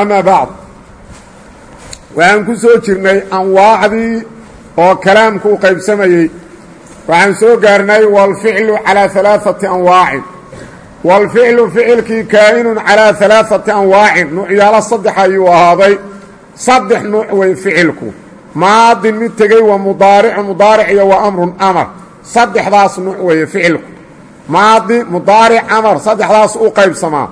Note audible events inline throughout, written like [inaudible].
amaa bacd waxaan ku soo jirnay anwaacdii oo kalaamku u qaybsamayey waxaan soo gaarnay waalficlu calaa alaaثati anwaacin waalficlu ficilkii kaa'inun calaa alaaثati anwaacin nuucyaalo saddex ayuu ahaaday saddex nuuc wey ficilku maadin mid tegey waa mudaaricun mudaaric iyo waa amrun amar saddexdaas nuuc weeye ficilku maadi mudaaric amar saddexdaas u qaybsamaa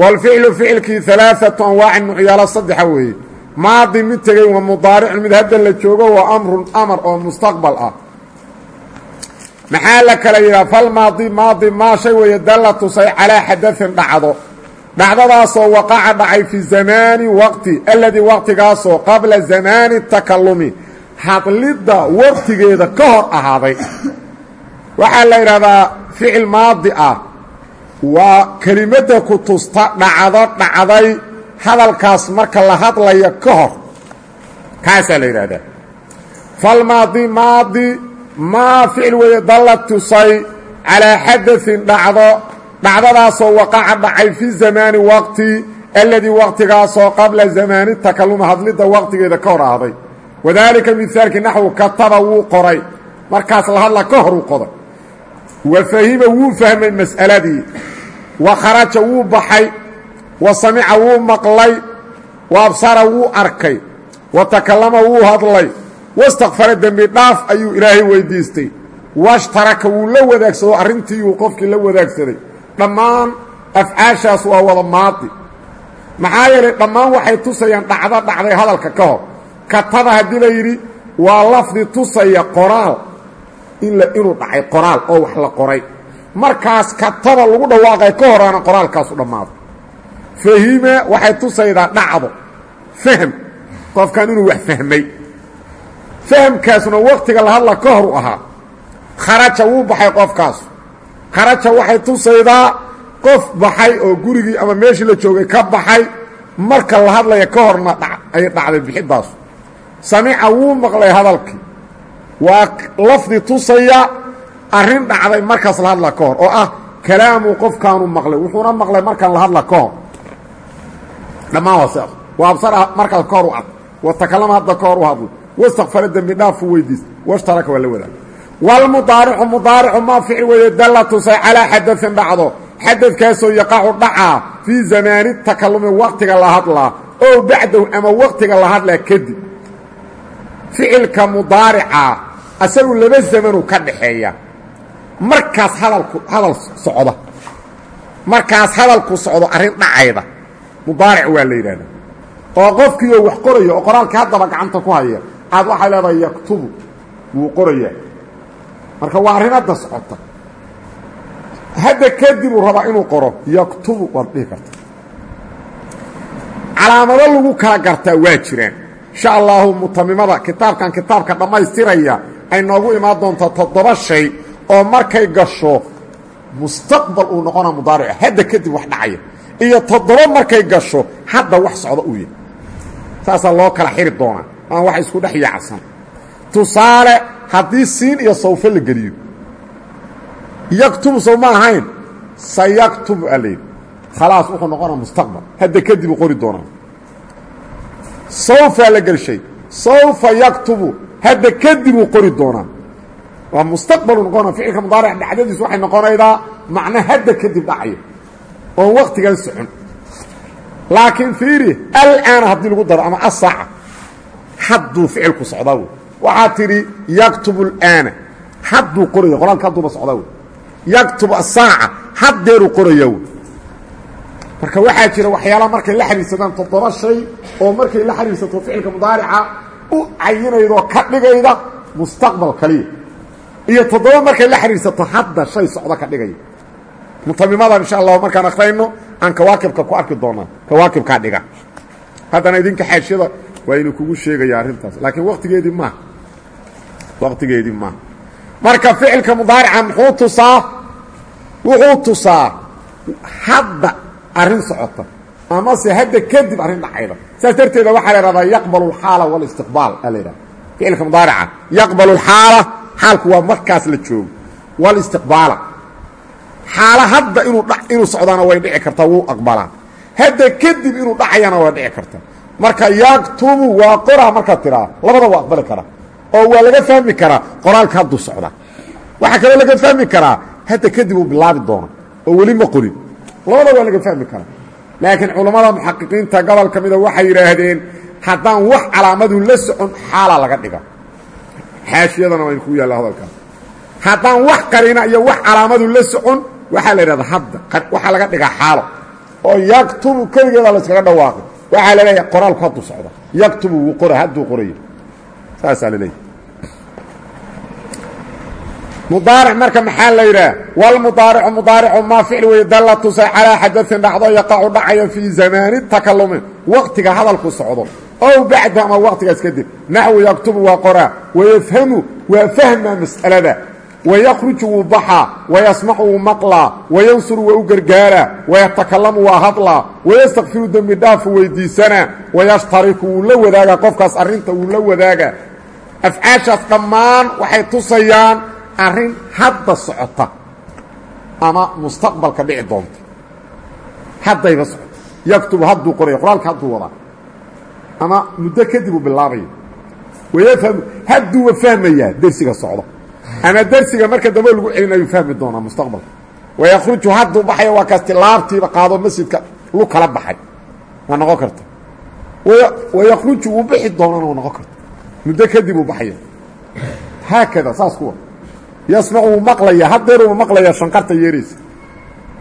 waalficlu ficilkii alaaatu anwaacin nucyaalo saddexa weeye maadi mid tegey wa mudaaricun mid hadda la joogo waa amrun amar oo mustaqbal ah maxaa la kala yidhaha falmaadi maadi maa shay weeye dalla tusay calaa xadain dhacdo dhacdadaasoo waqaca dhacay fi zamaani waqti alladii waqtigaasoo qabla zamaani takalumi hadlidda waqtigeeda ka hor ahaaday waxaa la yidhahdaa ficil maadi ah waa kelimadda ku tusta dhacdo dhacday hadalkaas marka la hadlaya ka hor. Kaasaa la yidhahdaa falmaadi maadi maa ficil weeye dalla tusay calaa xadain dhacdo. Dhacdadaasoo waqaca dhacay fi zamaani waqti alladii waqtigaasoo qabla zamaani takaluma hadlidda waqtigeeda ka hor ahday. Wadaalika mihaalkii naxwu kataba wuu qoray. Markaas la hadla ka hor uu qoday wa fahima wuu fahmay mas'aladii wa kharaja wuu baxay wa samica wuu maqlay wa absara wuu arkay wa takallama wuu hadlay wastakfara dembi dhaaf ayuu ilaahay weydiistay washtaraka wuu la wadaagsado arrintii uu qofkii la wadaagsaday. Dhammaan afcaashaas waa wada maadi. Maxaa yeelay dhammaan waxay tusayaan dhacdo dhacday hadalka ka hor. Kataba haddii la yidhi waa lafdi tusaya qoraal. Inuu dhacay qoraal oo wax la qoray markaas kataba lagu dhawaaqay ka horaana qoraalkaasu dhammaado. Fahima waxay tusaydaa dhacdo. Fahm. Qofkan inuu wax fahmay. Fahamkaasuna waqtiga la hadla ka hor u ahaa. Kharaja wuu baxay qofkaasu kharaja waxay tusaydaa qof baxay oo gurigii ama meeshii la joogay ka baxay. Marka la hadlaya ka horna ay dhacday bixidaasu samica wuu maqlay hadalkii. Waa lafdi tusaya arrin dhacday markaas la hadla ka hor oo ah kalaamuu qofkaanu maqlay. Wuxuuna maqlay markaan la hadla ka hor dhammaan waa sidaas waa absara markaas ka hor u ad wa takalama hadda ka hor u hadlo wastakfara dembi dhaafu weydiista washtaraka waa la wadaag wlmudaaricu mudaaricu maa ficil weeye dalla tusay calaa xadain dhacdo xadadkaasoo yaqacu dhacaa fii zamaani takalumi waqtiga la hadlaa oo bacdahu ama waqtiga la hadlaa kadib. Ficilka mudaarica asagu laba zamanu ka dhaxeeya markaas hadalku hadal socda markaas hadalku socdo arrin dhacayda. Mudaaric waa la yidhahda oo qofkiioo wax qoraya oo qoraalkii haddaba gacanta ku haya aad waxay leedahay yaktubu wuu qorayaa. Marka waa arrin hadda socota. Hadda kadib uu rabaa inuu qoro yaktubu waad dhihi karta. Calaamado lagu kala gartaa waa jiraan. Insha allahu mutamimada kitaabkan kitaabka dhammaystiraya ay noogu imaan doontaa toddoba shay oo markay gasho mustaqbal uu noqona mudaarica hadda kadib wax dhacaya. Iyo toddoba markay gasho hadda wax socda uu yahay saasaa loo kala xiri doonaa. Aan wax isku dhex yaacsan. Tusaale haddii siin iyo sawfo la geliyo. Yaktubu sow ma ahayn. Sayaktubu aa wuxuu noqonaa mustaqbal. Hadda kadib uu qori doonaa. Sawfaa la gelshay. Sawfa yaktubu. Hadda kadib uu qori doonaa waa mustaqbalu noqona ficilka mudaaric dhacdadiis waxay noqonaydaa macno hadda kadib dhacayo oon waktigan socon. Laakiin fiiri alaana haddii lagu daro ama asaaca hadduu ficilku socdaa wey waxaa tidhi yaktubu alaana hadduu qoraya qoraalka hadduuba socdaa wey yaktubu asaaca haddeeruu qoraya wey marka waxaa jira waxyaala markay la xidhiirsadaan toddoba shay oo markay la xidhiirsato ficilka mudaarica u cayinaydoo ka dhigayda mustaqbal kaliya iyo toddoba markay la xidhiirsato hadda shay socdo ka dhigaya mutamimada insha allah markaan akhrayno aan kawaakibka ku arki doonaa. Kawaakibkaa dhiga. Haddana idinka xaashiyada waa inuu kugu sheegaya arrintaas. Laakiin waqtigeedii maaha waqtigeedii maaha marka ficilka mudaarica muxuu tusaa? Wuxuu tusaa hadda arrin socota amase hadda kadib arrin dhacayda. Saas darteeda waxaa la ihahdaa yaqbalu alxaala walistiqbaal aa la yidhahda ficilka mudaarica yaqbalu alxaala xaalku waa markaas la joogo walistiqbaala xaalo hadda inuu socdaana way dhici kartaa wuu aqbalaa hadda kadib inuu dhacayana way dhici kartaa. Marka yaktubu waa qoraa markaad tiraa labada waa aqbali karaa oo waa laga fahmi karaa qoraalka hadduu socdaa waxaa kaloo laga fahmi karaa hadda kadib uu bilaabi doona oo weli ma qorin labada waa laga fahmi karaa. Laakiin culammada muxaqiqiinta gobol ka mida waxay yidhaahdeen haddaan wax calaamadu la socon xaalaa laga dhiga xaashiyadana waa ku yaalla hadalkaas haddaan wax qarina iyo wax calaamadu la socon waxaa la yidhahdaa hadda waxaa laga dhigaa xaalo. Oo yaktubu keligeeda la yskaga dhawaaqay. Waxaa la leeyahay qoraalku hadduu socda yaktubu wuu qora hadduu qorayo saasaa la leeyahy mudaaric marka maxaa la yidhaah walmudaaricu mudaaricu maa ficil weeye dalla tusa calaa xadain dhacdo yaqacu dhacaya fii zamaani takalumi waqtiga hadalku socdo ow bacda ama waqtigaas kadib naxwu yaktubu waa qoraa wayafhamu waa fahmaa mas'alada wayakruju wuu baxaa wayasmacu wuu maqlaa wayansuru waa u gargaaraa wayatakalamu waa hadlaa wayastakfiru dembi dhaafu weydiisanaa wayashtariku wuu la wadaagaa qofkaas arrinta wuu la wadaagaa afcaashaas dhammaan waxay tusayaan arrin hadda socota ama mustaqbalka dhici doonta haddayba socota yaktubu hadduu qoraya qoraalka hadduu wadaa ama muddo kadib uu bilaabaya wayafhamu hadduuba fahmayaa dersiga socda ama dersiga marka dambe lagu celinayu fahmi doonaa mustaqbalka. Wayakruju hadduu baxaya waa kaas tilaabtiiba qaado masjidka lu kala baxay. Waa noqon karta wayakruju wuu bixi doonana waa noqon karta muddo kadib uu baxaya haakada saas kuwa. Yasmacu wuu maqlaya haddeeruu maqlaya shanqarta yeeraysa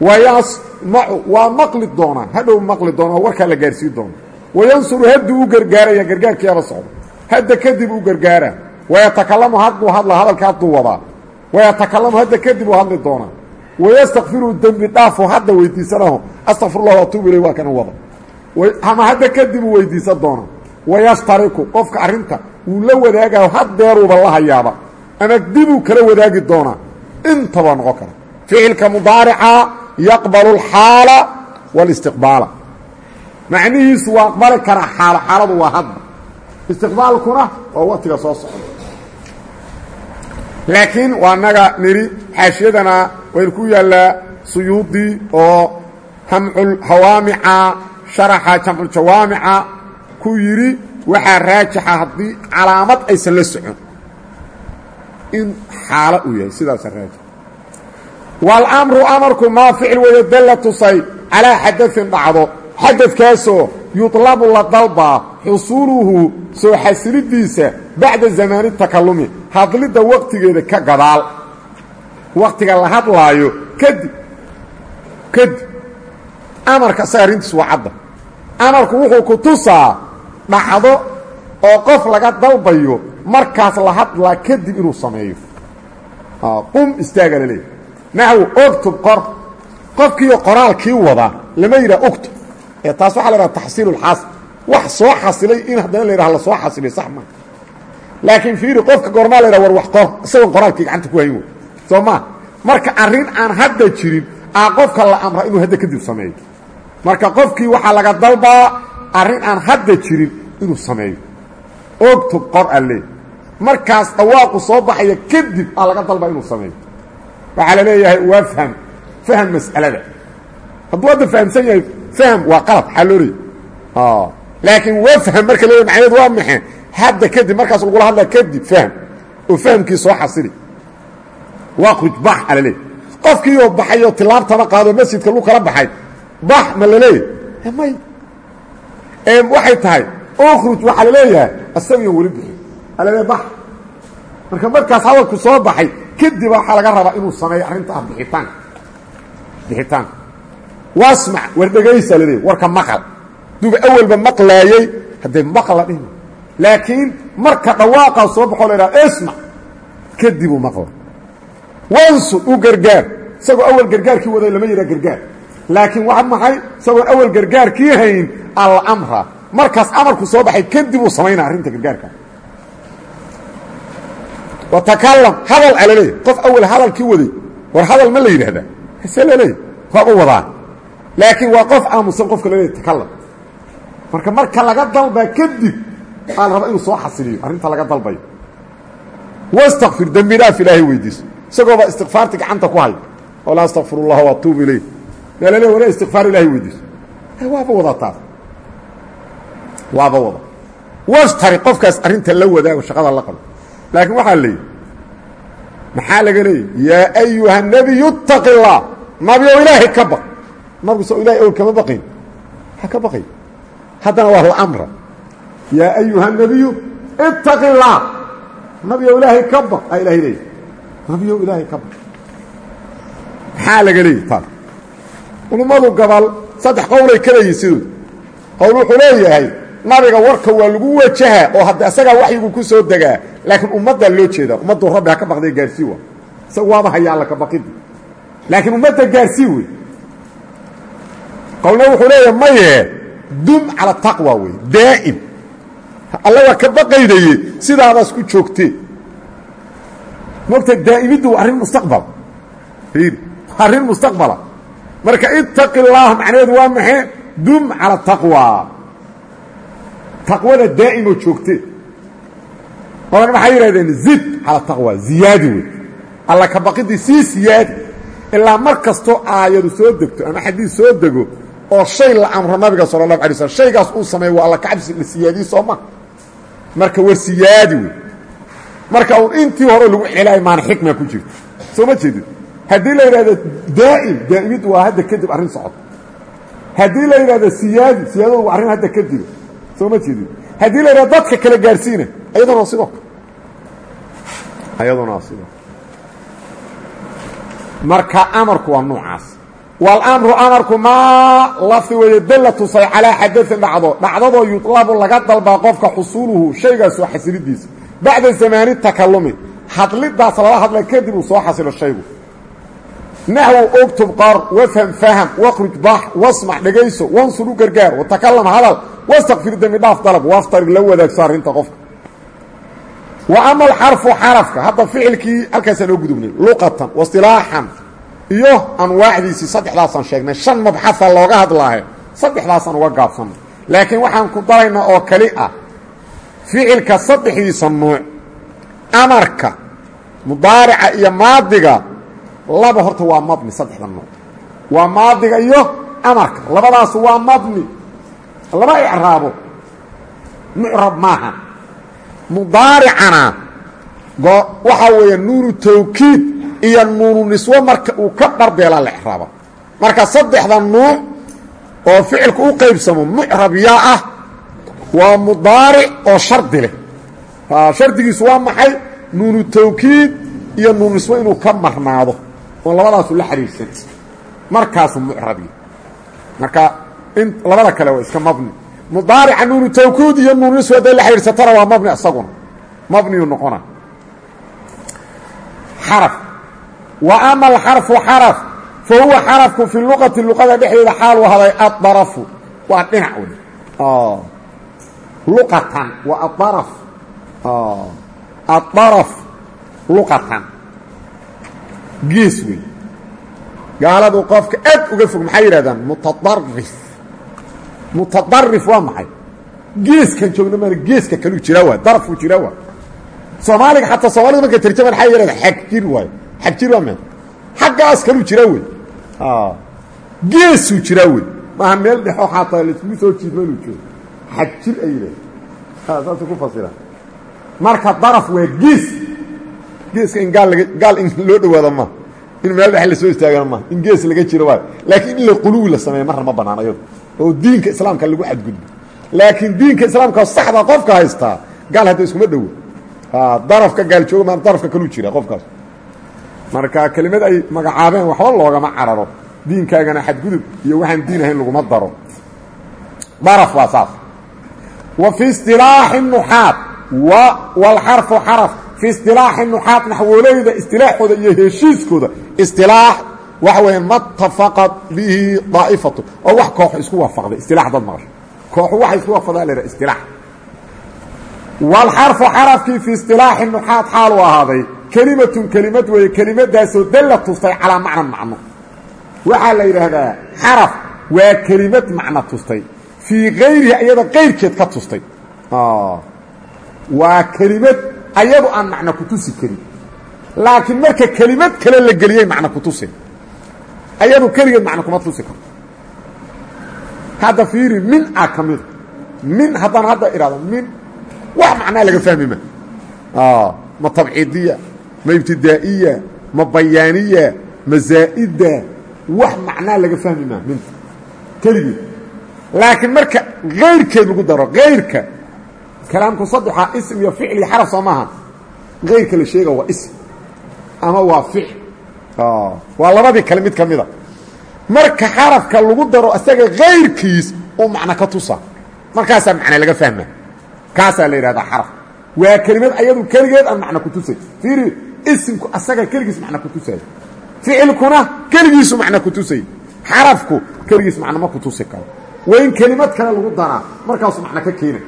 wayasmacu waa maqli doonaa hadhow maqli doona oo warkaa la gaarsiin doona wayansuru hadduu u gargaaraya gargaarkiiaba socda hadda kadib u gargaaraa wayatakalamu hadduu hadla hadalka hadduu wadaa. Wayatakalamu hadda kadib uu hadli doonaa wayastakfiru dembi dhaafo hadda weydiisanaho astakfirullah atuubu ilay waa kana wada. Ama hadda kadib uu weydiisan doonaa wayashtariku qofka arrinta wuu la wadaagayo haddeeruuba la hayaaba. Ama dibuu kala wadaagi doonaa intaba noqon kara. Ficilka mudaarica yaqbalu alxaala walistiqbaala macnihiisu waa aqbali karaa xaalo xaaladu waa hadda. Istiqbaalkuna waa waqtiga soo socda. Laakiin waa naga nidhi xaashiyadana waynu ku yaallaa suyuudi oo hamculhawaamica sharaxa jamculjawaamica ku yidhi waxaa raajixa haddii calaamad aysan la socon. In xaalo uu yahay sidaasa raajix walamru amarku maa ficil weeye dalla tusay calaa xadain dhacdo xadadkaasoo yudlabu la dalbaa xusuuluhu soo xasilidiisa bacda zamaani takalumi hadlidda waqtigeeda ka gadaal. Waqtiga la hadlaayo kadib kadib amarka sa arrintiis waa cadda. Amarku wuxuu ku tusaa dhacdo oo qof laga dalbayo markaas la hadlaa kadib inuu sameeyo. Qum istaaga la leeyahy naxwu ogtub qor. Qofkiiyo qoraalkii wadaa lama yidhaha ogtub taas waxaa la yidhaha taxsiilulxaasil wax soo xasilay in haddana la yidhaha la soo xasilay sax maa laakiin fiiri qofka goormaa la yidhaha war wax qor isagoon qoraalkii gacanta ku hayn wey soo maa marka arrin aan hadda jirin aa qofka la amra inuu hadda kadib sameeyo. Marka qofkii waxaa laga dalbaa arrin aan hadda jirin inuu sameeyo. Ogtub qor alle. Markaas dhawaaqu soo baxaya kadib aa laga dalbaa inuu sameeyo. Waxaa la leeyahay waa faham faham mas'alada. Hadduu hadda fahamsan yahay fahm waa qalad xaloorey laakiin wafham marka leeyahy macnaheed waa maxe hadda kadib markaas lagula hadlaa kadib fahm. Oo fahamkii soo xasili. Waqruj bax a laleeyahy qofkiioo baxay oo tilaabtaba qaado masjidka lu kala baxay bax ma la leeyahy may waxay tahay ukruj waxaa la leeyahay asagion weli bixin a laleeyahy bax. Marka markaas hadalku soo baxay kadib waxaa laga rabaa inuu sameeyo arrinta ah bixitaanka bixitaanka wasmac war dhegaysa la leeyahy warka maqal. Duga awalba maqlaayey haddee maqal la dhihma laakiin marka dhawaaqaa soo baxoo la idhaha ismac kadibuu maqla wansur u gargaar. Isagoo awal gargaarkii waday lama yidhaha gargaar. Laakiin waa maxay? Isagoon awal gargaarkii hayn almra markaas amarku soo baxay kadib uu samaynaa arrinta gargaarka. Watakalam hadal alaleey qof awal hadalkii waday war hadal ma la yidhaahdaa. Hase laleey waaba wadaa laakiin waa qof aamusan qofka loo takalam marka marka laga dalbaa kadib aa la inuu soo xasiliyo arrinta laga dalbayo. Wastakfir dembi dhaaf ilaahay weydiiso isagooba istikfaarti gacanta ku haya. Oo laa astakfir allah ilay mee lale wala istikfaar ilahay weydiiso waaba wadaa taas. Waaba wada washtari qofkaas arrinta la wadaago shaqada la qabo. Laakiin waxaa leeyihi maxaa laga leeyahy yaa ayuha nebiyu itaqi اllah nabio ilaahay ka nabigu soo ilahay owl kama baqayn ha ka baqay haddana waa lamra yaa ayuha nebiyu itaqi اllah nabiyow ilaahay ka baq. Aa ilahay leeyahy nabiyow ilaahay ka baq. Maxaa laga leeyahy taas culummadu gobol saddex qowlay ka leeyihiin sidood qowl wuxuu leeyahay nabiga warka waa lagu wajahaa oo hadda isagaa waxyigu ku soo degaa laakiin ummaddaa loo jeedaa. Ummaddu rabbi ha ka baqday gaarsii wa isaga waaba hayaa alla ka baqidi laakiin ummadda gaarsii wey qowlna wuxuu leeyahay maye dum cala taqwa wey daa'im. Alla waa ka baqaydaye sidaadaas ku joogtee mogta daa'imiddu waa arrin mustaqbal. Fiiri arrin mustaqbala. Marka itaqi اllaah macnaheedu waa maxay? Dum cala taqwa. Taqwada daa'imo joogtee odan maxay yidhahdeen zid cala taqwa ziyaadi wey alla ka baqidii sii siyaadi. Ilaa mar kastoo aayadu soo degto ama xadiis soo dego oo shay la amro nabiga sala اlahu alay slm shaygaas uu sameeyo waa alla kacabsi la siyaadiye soo ma. Marka war siyaadi wey marka uun intii hore lagu celaayo maana xikma ku jirto soo ma jeedid haddii la yidhahdo daa'im daa'imid waa hadda kadib arrin socota. Haddii la yidhahdo siyaadi siyaadadu waa arrin hadda kadiba soo ma jeedid haddii la yidhahdo dadka kala gaarsiina ayaduna sidoo ayaduna sidoo marka amarku waa noocaas walamru amarku maa lafdi weeye dalla tusay calaa xadain dhacdo. Dhacdadoo yudlabu laga dalbaa qofka xusuuluhu shaygaas soo xasilidiisa. Bacda zamaani takalumi hadlidaas lala hadla kadib uu soo xasilo shaygu. Naxwu ogtub qor wafham faham waqruj bax wasmac dhegayso wansur u gargaar watakalam hadal wastakfir dembi dhaaf dalab waftarig la wadaagso arrinta qofka. Wa ama alxarfu xarafka hadda ficilkii halkaasaan oo gudubnay luqatan wasilaaxan iyo anwaacdiisii saddexdaasaan sheegnay. Shan mabxaa looga hadlaahe saddexdaasaan uga gaabsanay laakiin waxaan ku daraynaa oo kali ah ficilka saddexdiisa nuuc amarka mudaarica iyo maadiga laba horta waa mabni saddexda nuuc. Waa maadiga iyo amarka. Labadaas waa mabni. Lama icraabo mucrab maaha. Mudaaricana waxaa weeye nuunu tawkiid iyo nuunu niswo marka uu ka dharbeelaa la icraaba marka saddexda nuuc oo ficilku u qaybsamo mucrab yaa ah waa mudaaric oo shardi leh. Shardigiisu waa maxay? Nuunu tawkiid iyo nuunu niswo inuu ka marnaado oon labadaasu la xidhiirsan markaasuu mucrabi marka in labada kale waa iska mabni. Mudaarica nuunu tawkiid iyo nuunu niswo hadday la xidhiirsatana waa mabni isaguna mabniyu noqona xaraf wa ama alxarfu xaraf fa huwa xarafku fi luqati luqada dhexdeeda xaaluu haday addarafu. Waa dhinac wey luqatan waa adaraf adaraf luqatan gees wey gaaladu qofka aad uga fog maxay yidhahdaan? Mutadarif mutadarif waa maxay? Geeskan joogna maan geeska kaluu jira waay darafuu jira waay soomaaliga xataa soomaalida markay tarjamaan xay yidhahda xag jir waayo xag jir waa me xaggaas kaluu jira wey geesuu jira wey maaha meel dhexo xataa laiskugu soo jiidma inuu joogo xag jir ay yidhahda saasay ku fasiraan marka daraf waa gees geeska in gaal laga gaal in loo dhawaado ma. In meel dhex la soo istaagana ma. In gees laga jiro waayo laakiin in la quluwi la sameeyo marna ma bannaan ayado oo diinka islaamka lagu xadgudbo laakiin diinka islaamka saxda qofka haystaa gaal hadda iskuma dhowo darafka gaal jooga maa darafka kaluu jira qofkaas marka kelimad ay magacaabeen waxba loogama cararo. Diinkaagana xadgudub iyo waxaan diin ahayn laguma daro. Daraf waa saas. Wa fi isilaaxi nuxaat wlxarfu xaraf. Fi isilaaxi nuxaat naxwoleyda istilaaxooda iyo heshiiskooda. Isilaax waxa weya matafaqat bihi daa'ifatu. Oo wax kooxu isku waafaqday isilaax dad maqasho kooxu waxay isku waafaqdaa la istilaax walxarfu xarafkii fii istilaaxi nuxaad xaal u ahaaday kelimatun kelimad weeye kelimadaasoo dalla tustay calaa macnan macno. Waxaa la yidhaahdaa xaraf waa kelimad macno tustay. Fii kayrihi iyada kayrkeed ka tustay. Waa kelimad ayadu aan macno ku tusi karin. Laakiin marka kelimad kale la geliyey macno ku tusi ayadu keligeed macno kuma tusi karto. Hadda fiiri min a ka mida min haddaan hadda idhahdo min wax macnaa laga fahmi ma. Ma tabciidiya ma ibtidaa'iya ma bayaaniya ma zaa'ida wax macnaa laga fahmi maa minta. Keligeed laakiin marka kayrkeed lagu daro kayrka kalaamku saddexa ism iyo ficl iyo xaraf soo maaha. Kayrka la sheega waa ism ama waa ficl waa labadii kale mid ka mida. Marka xarafka lagu daro isaga kayrkiis uu macno ka tusa markaasaa macne laga fahma kaasaa la yidhahdaa xaraf. Waa kelimad ayadu keligeed aan macno ku tusay. Fiiri isimku asaga keligiis macno ku tusay. Ficilkuna keligiisu macno ku tusay. Xarafku keligiis macno ma ku tusi karo. Waa in kelimad kale lagu daraa markaasuu macno ka keena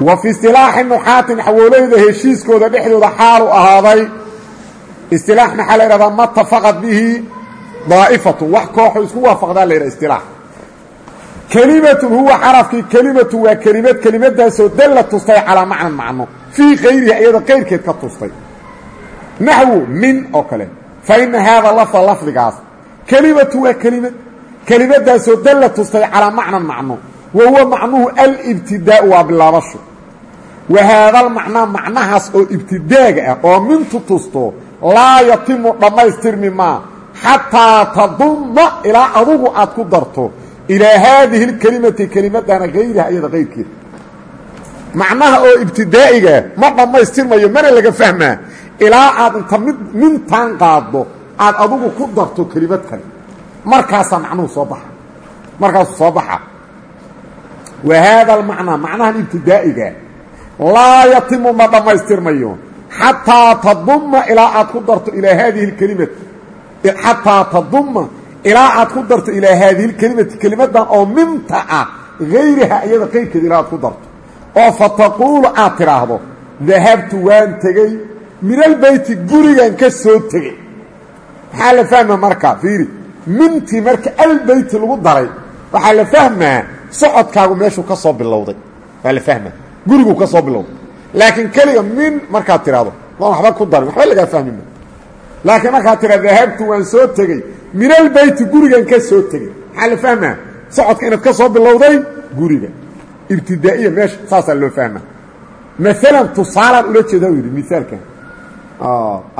wa fi istilaaxi nuxaatin xawoolayda heshiiskooda dhexdooda xaalu ahaaday. Istilaax maxaa la yidhahdaa? Matafaqad bihi daa'ifatu. Wax kooxu isku waafaqdaa la yidhaha istilaax. Kelimatun huwa xarafkii kelimatu waa kelimad. Kelimadaasoo dalla tustay calaa macnan macno fii kayrihi iyada kayrkeed ka tustay. Naxwu min oo kale. Fa ina haada lafda lafdigaas. Kelimatu waa kelimad kelimadaasoo dalla tustay calaa macnan macno. Wa huwa macnuhu alibtidaau waa bilaabasho. Wa haadalmacnaa macnahaas oo ibtidaaga ah oo mintu tusto laa yatimu dhammaystirmi maa xataa tadumma ilaa adugu aad ku darto. Ilaa haadihi اkelimati kelimadana hayriha iyada kayrkeeda macnaha oo ibtidaa'iga ma dhammaystirmayo mana laga fahmaa. Ilaa aad inta mid mintaan qaaddo aad adugu ku darto kelimad kale. Markaasaa macnuhu soo baxa. Markaasuu soo baxa. Wa haada almacnaa macnahan ibtidaa'iga laa yatimu ma dhammaystirmayo. Xataa tadumma ilaa aad ku darto ilaa haadihi اkelimati xataa tadumma ilaa aad ku darto ilaa haadihi اkelimati kelimadan oo minta ah hayriha iyada qayrkeeda ilaa aad ku darto oo fataquulu aad tidhaahdo dahabtu waan tegey min albeyti gurigan ka soo tegey. Maxaa la fahmaa marka? Fiiri mintii marka albeyti lagu daray waxaa la fahmaa socodkaagu meeshuu ka soo bilowday. Waa la fahmaa guriguu ka soo bilowday. Laakiin keliga min markaad tidhaahdo waan waxba ku darin waxba lagaa fahmi ma. Laakiin markaad tidhahdo dahabtu waan soo tegey min albeyti gurigan ka soo tegey. Maxaa la fahmaa? Socodka inaad ka soo bilowday guriga ibtidaa'iya meesha saasaa loo fahmaa. Maalan tusaalaan ula jeedaa u yidhi miaalkan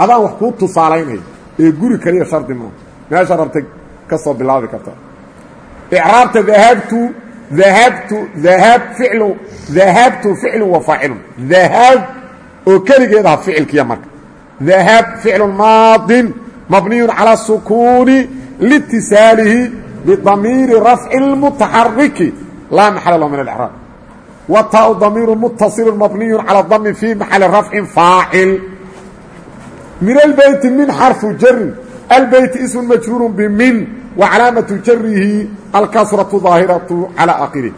adaan wax kuu tusaalaynaya ee guri kaliya shardi maa meesha rabtay ka soo bilaabi karta. Icraabta dahabtu dahabtu dahab ficlu dahabtu ficlu wa faacilun. Dahab oo keligeed aha ficilkiya marka. Dahab ficlu maadin mabniyu calى sukuuni liitisaalihi bidamiiri rafci اlmutaxariki laa maxala lahu min اlcraab wataau damiiru mutasilu mabniyu calى dami fii maxali rafcin faacil min albeyti min xarfu jarin albeyti ismu majruuru bimin wa calaamatu jarihi alkasratu daahiratu calى akhirih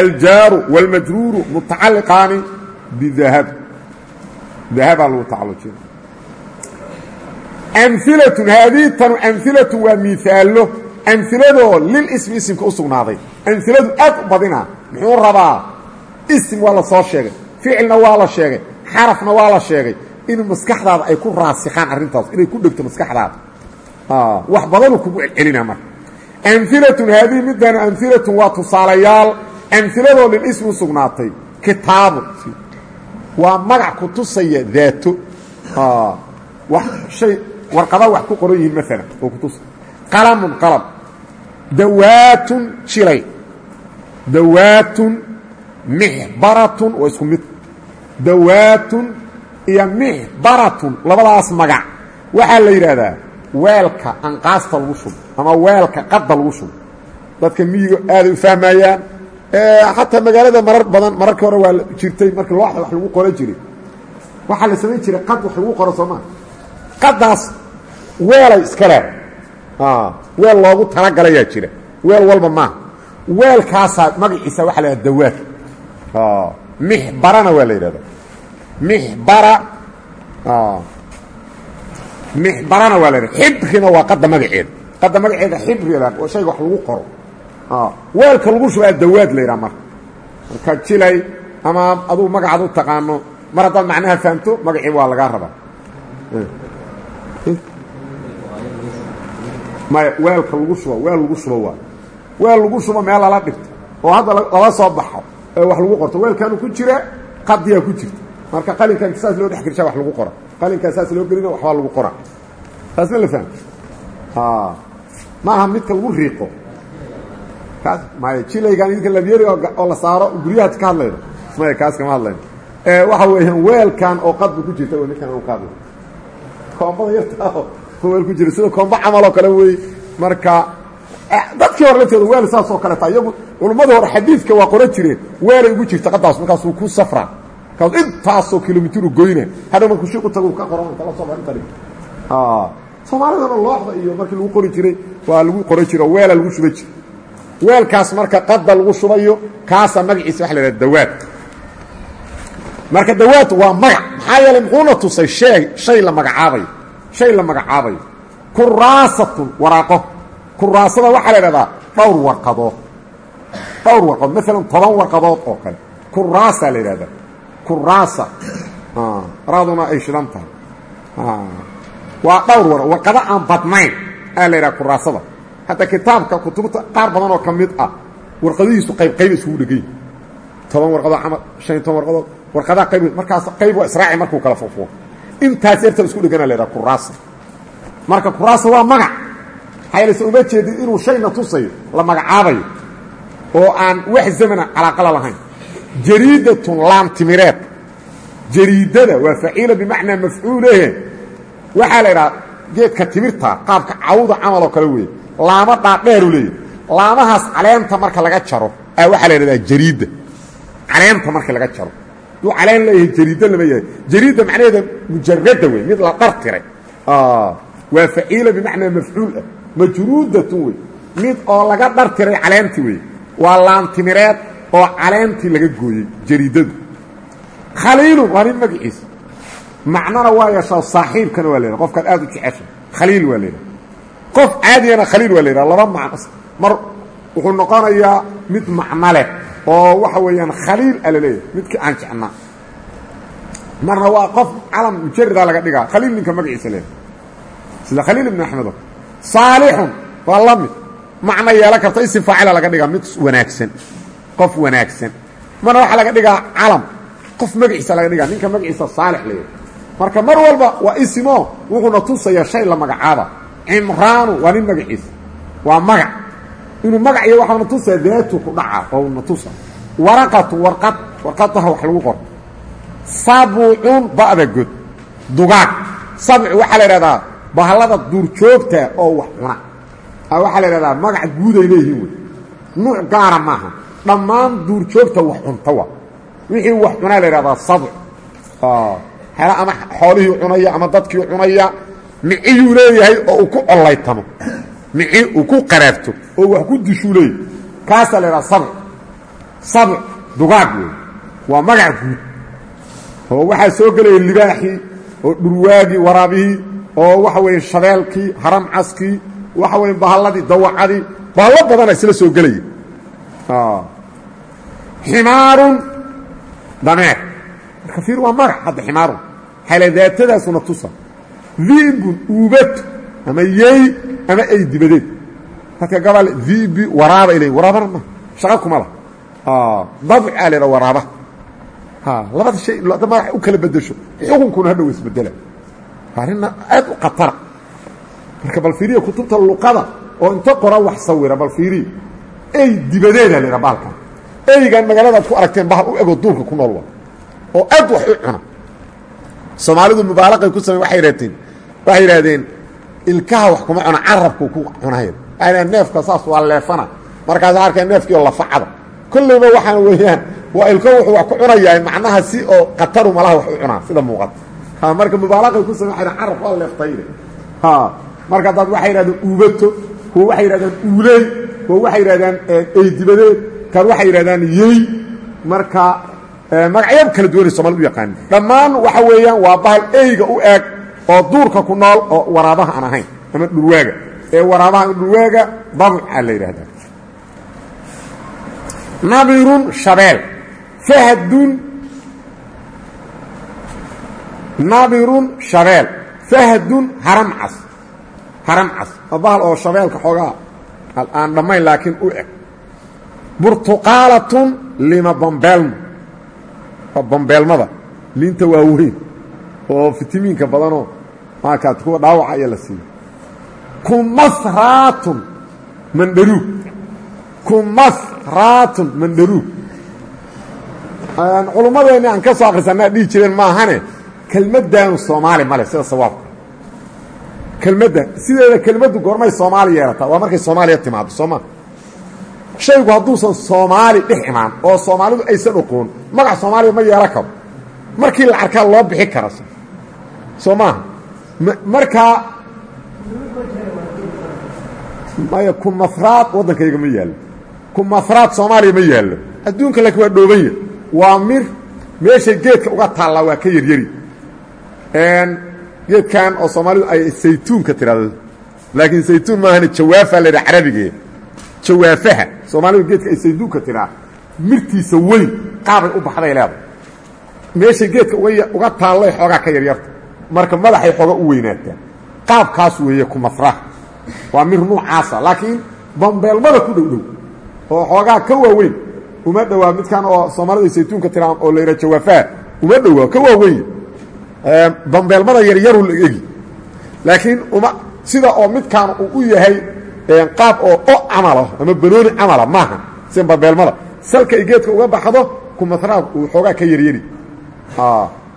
aljaaru wاlmajruuru mutacaliqaani bidahab dahabaa lagu tacalujina amilatun haadihi tanu amilatun waa miiaallo amiladoo lilismi isimka u sugnaaday. Amiladu aad u badina muxuu rabaa isim waa la soo sheegay ficilna waa la sheegay xarafna waa la sheegay in maskaxdaada ay ku raasikhaan arrintaas inay ku dhegto maskaxdaada. Wax badanu kugu celcelina marka amilatun haadihi middaana amilatun waa tusaalayaal amiladoo lilismi u sugnaatay kitaabu. Waa magac ku tusaya daato. Hay warqada wax ku qoran yihiin maalan oo kutusa qalamun qalab dawaatun jilay dawaatun mixbaratun waa isku mid. Dawaatun iyo mixbaratun labadaas magac. Waxaa la yidhaahdaa weelka anqaasta lagu shubo ama weelka qadda lagu shubo. Dadka miyiga aaday u fahmayaan xataa magaalada marar badan mararkii hore waa jirtay markii looxda wax lagu qoro jiray. Waxaa la samayn jiray qad wax lagu qoro soo maa qadaas weelay iska weel loogu talagalayaa jira. Weel walba maaha weelkaasaa magaciisa waxaa la dawaad mixbarana waa la yidhahda mixbara mixbarana waa la yidhahda xibrina waa qadda magaceeda. Qadda magaceeda xibri la waa shayga wax lagu qoro. Weelka lagu shubaa dawaad la yidhaha marka. Marka jilay ama adugu magacaad u taqaano mar haddaad macnaha fahamto magacii waa lagaa rabaa maya weelka lagu shubo weel lagu shubo waa weel lagu shubo meel lala dhigto. Oo hadda lala soo baxo ee wax lagu qorto. Weelkaanu ku jira qadiyaa ku jirta. Marka qalinkan saas loo dhex gershaa wax lagu qora. Qalinkaa saas loo gelina waxbaa lagu qora taasna la fahmo maaha midka lagu riiqo. Kaas maya jilaygan idinka labyeri oo la saaro guryahaad ka hadlayno. Maya kaas kama hadlayno. Waxa weeyaan weelkan oo qadba ku jirta ninkan u ka hadlay koombada yartaa weel ku jira sida koombo camaloo kale wey marka dadkii hore laftooda weel saasoo kaleta iyagu culummadii hore xadiidka waa qoran jireen weelay ugu jirta qadaas markaasuu ku safraa markaas intaasoo kilomitru goyna hadhow markuu shiiku tagu ka qoran kala soo barinta soomaalidana looxda iyo markii lagu qori jiray waa lagu qoran jiro weela lagu shuba jira weelkaas marka qadda lagu shubayo kaasaa magaciisa waxa la idhaha dawaad. Marka dawaad waa magac maxaa yeelay muxuuna tusay shee shay la magacaabayo shay la magacaabayo kuraasatun waraaqo. Kuraasada waxaa la idhahdaa dhowr warqadood dhowr warqadood maalan toban warqadood oo kale. Kuraasaa la yidhahdaa. Kuraasa. Raaduna ay shidan tahay. Waa dhowr war warqado aan badnayn aa la yidhaha kuraasada. Hadda kitaabka kutubta qaar badan oo ka mid ah warqadihiisu qayb qayb iskugu dhegany toban warqadood camal shan toban warqadood. Warqadaha qayb markaas qayb waa israaci markuu kala furfuro intaas yarta isku dhegana la yidhaha kuraasa marka kuraasa waa magac. Haylayse uma jeedin inuu shayna tusayo la magacaabayo oo aan wax zamana calaaqala lahayn. Jariidatun laamtimireed jariidada waa faciila bimacnaa mafcuulehe waxaa la idhaha geedka timirta qaabka cawda camal oo kale weeye. Laamo dhaadheeru leeyahy laamahaas caleenta marka laga jaro a waxaa la idhahdaa jariidda caleenta marka laga jaro duu caleen leeyahay jariidda lama yahay. Jariidda macnaheeda mujarada wey mid la dhartiray waa faciila bimacnaa mafcuul ah majruudatun wey mid oo laga dhartiray caleentii wey waa laamtimireed oo caleentii laga gooyey jariidadu. Khaliilun waa nin magaciisa macnana waa yeeshaa saaxiibkana waa laydhaha qofkaad aad u jecesha khaliil waa laydhaha qof caadiyana khaliil waa laydhaha laba macno mar wuxuu noqonayaa mid macno leh oo waxa weeyaan khaliil a la leeyahay midkii aan jecnaa. Marna waa qof calam mujarada laga dhigaa khaliil ninka magaciisa leedahay sida khaliil ibn axmedo saalixun waa la mid. Macno yeelan karta isim faacila laga dhigaa mid wanaagsan. Qof wanaagsan. Marna waxaa laga dhigaa calam qof magaciisa laga dhigaa ninka magaciisa saalix leeyahay. Marka mar walba waa isimo wuxuuna tusaya shay la magacaaba. Cimraanu waa nin magaciisa waa magac inuu magac iyo waxaana tusaa daatu ku dhaca oo na tusa. Waraqatu warqad wax lagu qoro sabucun ba'da god. Dugaag. Sabcu waxaa la idhahdaa bahallada duurjoogta oo wax cuna. Waxaa la idhahdaa magac guuday leeyihiin wey. Nuuc gaara maaha. Dhammaan duurjoogta wax cunta wa wixii wax cunaa la idhahdaa sabc hela ama xoolihii cunaya ama dadkii cunaya miciyuu leeyahay oo ku collaytamo mici uu ku qaraabto oo wax ku dishuu leeyahy kaasaa la idhaha sabc. Sabc dugaag wey waa magac guud. Oo waxaa soo gelaya libaaxii oo dhurwaagii waraabihii oo waxa weeye shabeelkii haramcaskii waxa weeye bahalladii dawacadii bahallo badana isla soo gelaya. Ximaarun dameer. Marka fiir waa magac hadda ximaarun. Xayla daatadaasuna tusa. Diibun uubato ama yey ama ay dibadeed. Dadka gabal diibi waraaba ilay waraabana shaqa kuma lah dabc aa la waraaba. Labada shay magax u kala bedesho. Xukunkuna hadhow isbedela arrinna aad u khatara marka bal fiiriya kutubta luqada oo inta qora wax sawira bal fiiriya ey dibadeeda la ydhaha baalkan eygan magaaladaad ku aragteen bahal u ego duurka ku nool wa. Oo aad wax u cuna. Soomaalidu mubaalaqay ku samey waxay idhahdeen waxay yidhahdeen ilkaha wax kuma cuna carabku ku cunay waxay neefka saas waa leefana. Markaasa arkeen neefkiioo lafacada. Kollayba waxaan weeyaan waa ilko wuxuu wax ku cunayaa macnaha si oo khataru malaha wax u cunaa sida muuqata. Marka mubaalaqay ku samey carab waa leeftayne marka dad waxay yidhahdeen uubato kuwa waxay yidhahdaan uuley kuwa waxay yidhahdaan eydibadeed kan waxay yidhahdaan yey. Marka magacyaab kala duwanay soomaalid u yaqaanin dhammaan waxa weeyaan waa bahal eyga u eg oo duurka ku nool oo waraabaha aan ahayn ama dhurwaaga ee waraabaha dhurwaaga dabca la yidhaahdaa. Nabirun shabeel fahdun nabirun shabeel fahdun haram cas haram cas. Waa bahal oo shabeelka xoogaa aan dhammayn laakiin u eg. Burtuqaalatun lima bambeelmo waa bambeelmada liinta waaweyn oo fitamiinka badanoo maakaat kuwa dhaawaca ayaa la siiyo. Kumasraatun mandharuug kumasraatun mandharuug culummadeenni aan ka soo akhrisanaa dhihi jireen maahane? Kelmaddaanu soomaali male sida sawaabka. Kelmadda sideeda kelmaddu goormay soomaali yeelataa waa markay soomaaliya timaado sooma. Shaygu hadduusan soomaali dhex imaan oo soomaalidu aysan oqoon magac soomaaliya ma yeelan karo markii la arkaa loo bixi kara soo maaha? Markaa maya kumafraad waddankayga ma yaallo. Kumafraad soomaaliya ma yaallo. Adduunka laakiin waa dhoobanya waa mir. Meeshay geedka uga taallaa waa ka yaryari geedkan oo soomaalidu ay saytuunka tidhahdo laakiin saytuun maahane jawaafa la yidhaha carabigee jawaafaha. Soomaalidu geedka ay saytuunka tidhaa mirtiisa weyn qaabay u baxday leeda meeshay geedka uga taallay xoogaa ka yaryarta marka madaxay xooga u weynaataa qaabkaas weeye kumafraha waa mir nuucaasa laakiin bambeelmada ku dhow dhow. Oo xoogaa ka waaweyn. Uma dhowaa midkan oo soomaalida saytuunka tiraa oo la yidhaha jawaafaha uma dhowaa ka waaweyn. Bambeelmada yaryaru la egi. Laakiin uma sida oo midkaan uu u yahay qaab oo o camala ama banooni camala maaha. Sida bambeelmada. Salka ay geedka uga baxdo kumafraha uu xoogaa ka yaryari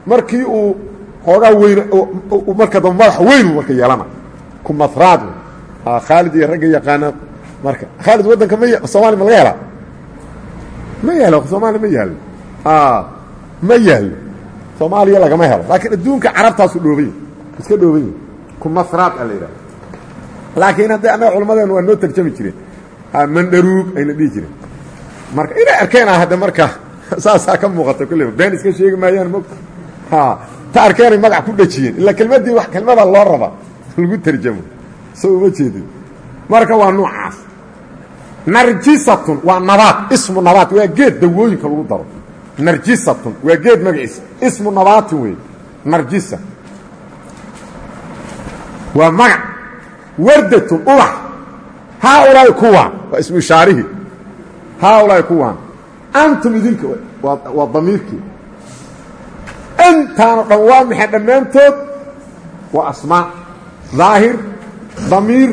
markii uu xoogaa weyn marka dambe madax weyn marka yeelana. Kumafraad khaalid iyo ragga yaqaana marka. Khaalid waddanka ma soomaaliya ma laga helaa? Ma yaalo soomaaliya ma yaalo ma yaalo soomaaliya lagama helo. Laakiin adduunka carabtaasu dhoobanya iska dhoobanya kumafraad a la yidhaha laakiin hadda annaga culammadeenu waa noo tarjami jireen. Mandharuug ayna dhihi jireen. Marka inay arkeen ah hadda marka [laughs] saasaa ka muuqata kulleyba been iska sheegi maayaan mogta ta arkeenay magac ku dhejiyeen ilaa kelmaddii wax kelmada loo raba. [laughs] Lagu tarjamo. So uma jeedin. Marka waa nuucaas. Narjisatun waa nabaad. Ismu nabaat waa geed dawooyinka lagu daro. Narjisatun waa geed magaciisa. Ismu nabaatin wey narjisa. Waa magac. Wardatun ubax. Haaulaai kuwaan. Waa ismu ishaarihii haaulaai kuwaan antum idinka waa damiirkii. Intaano dhan waa maxay dhammaantood? Waa asmaa daahir damiir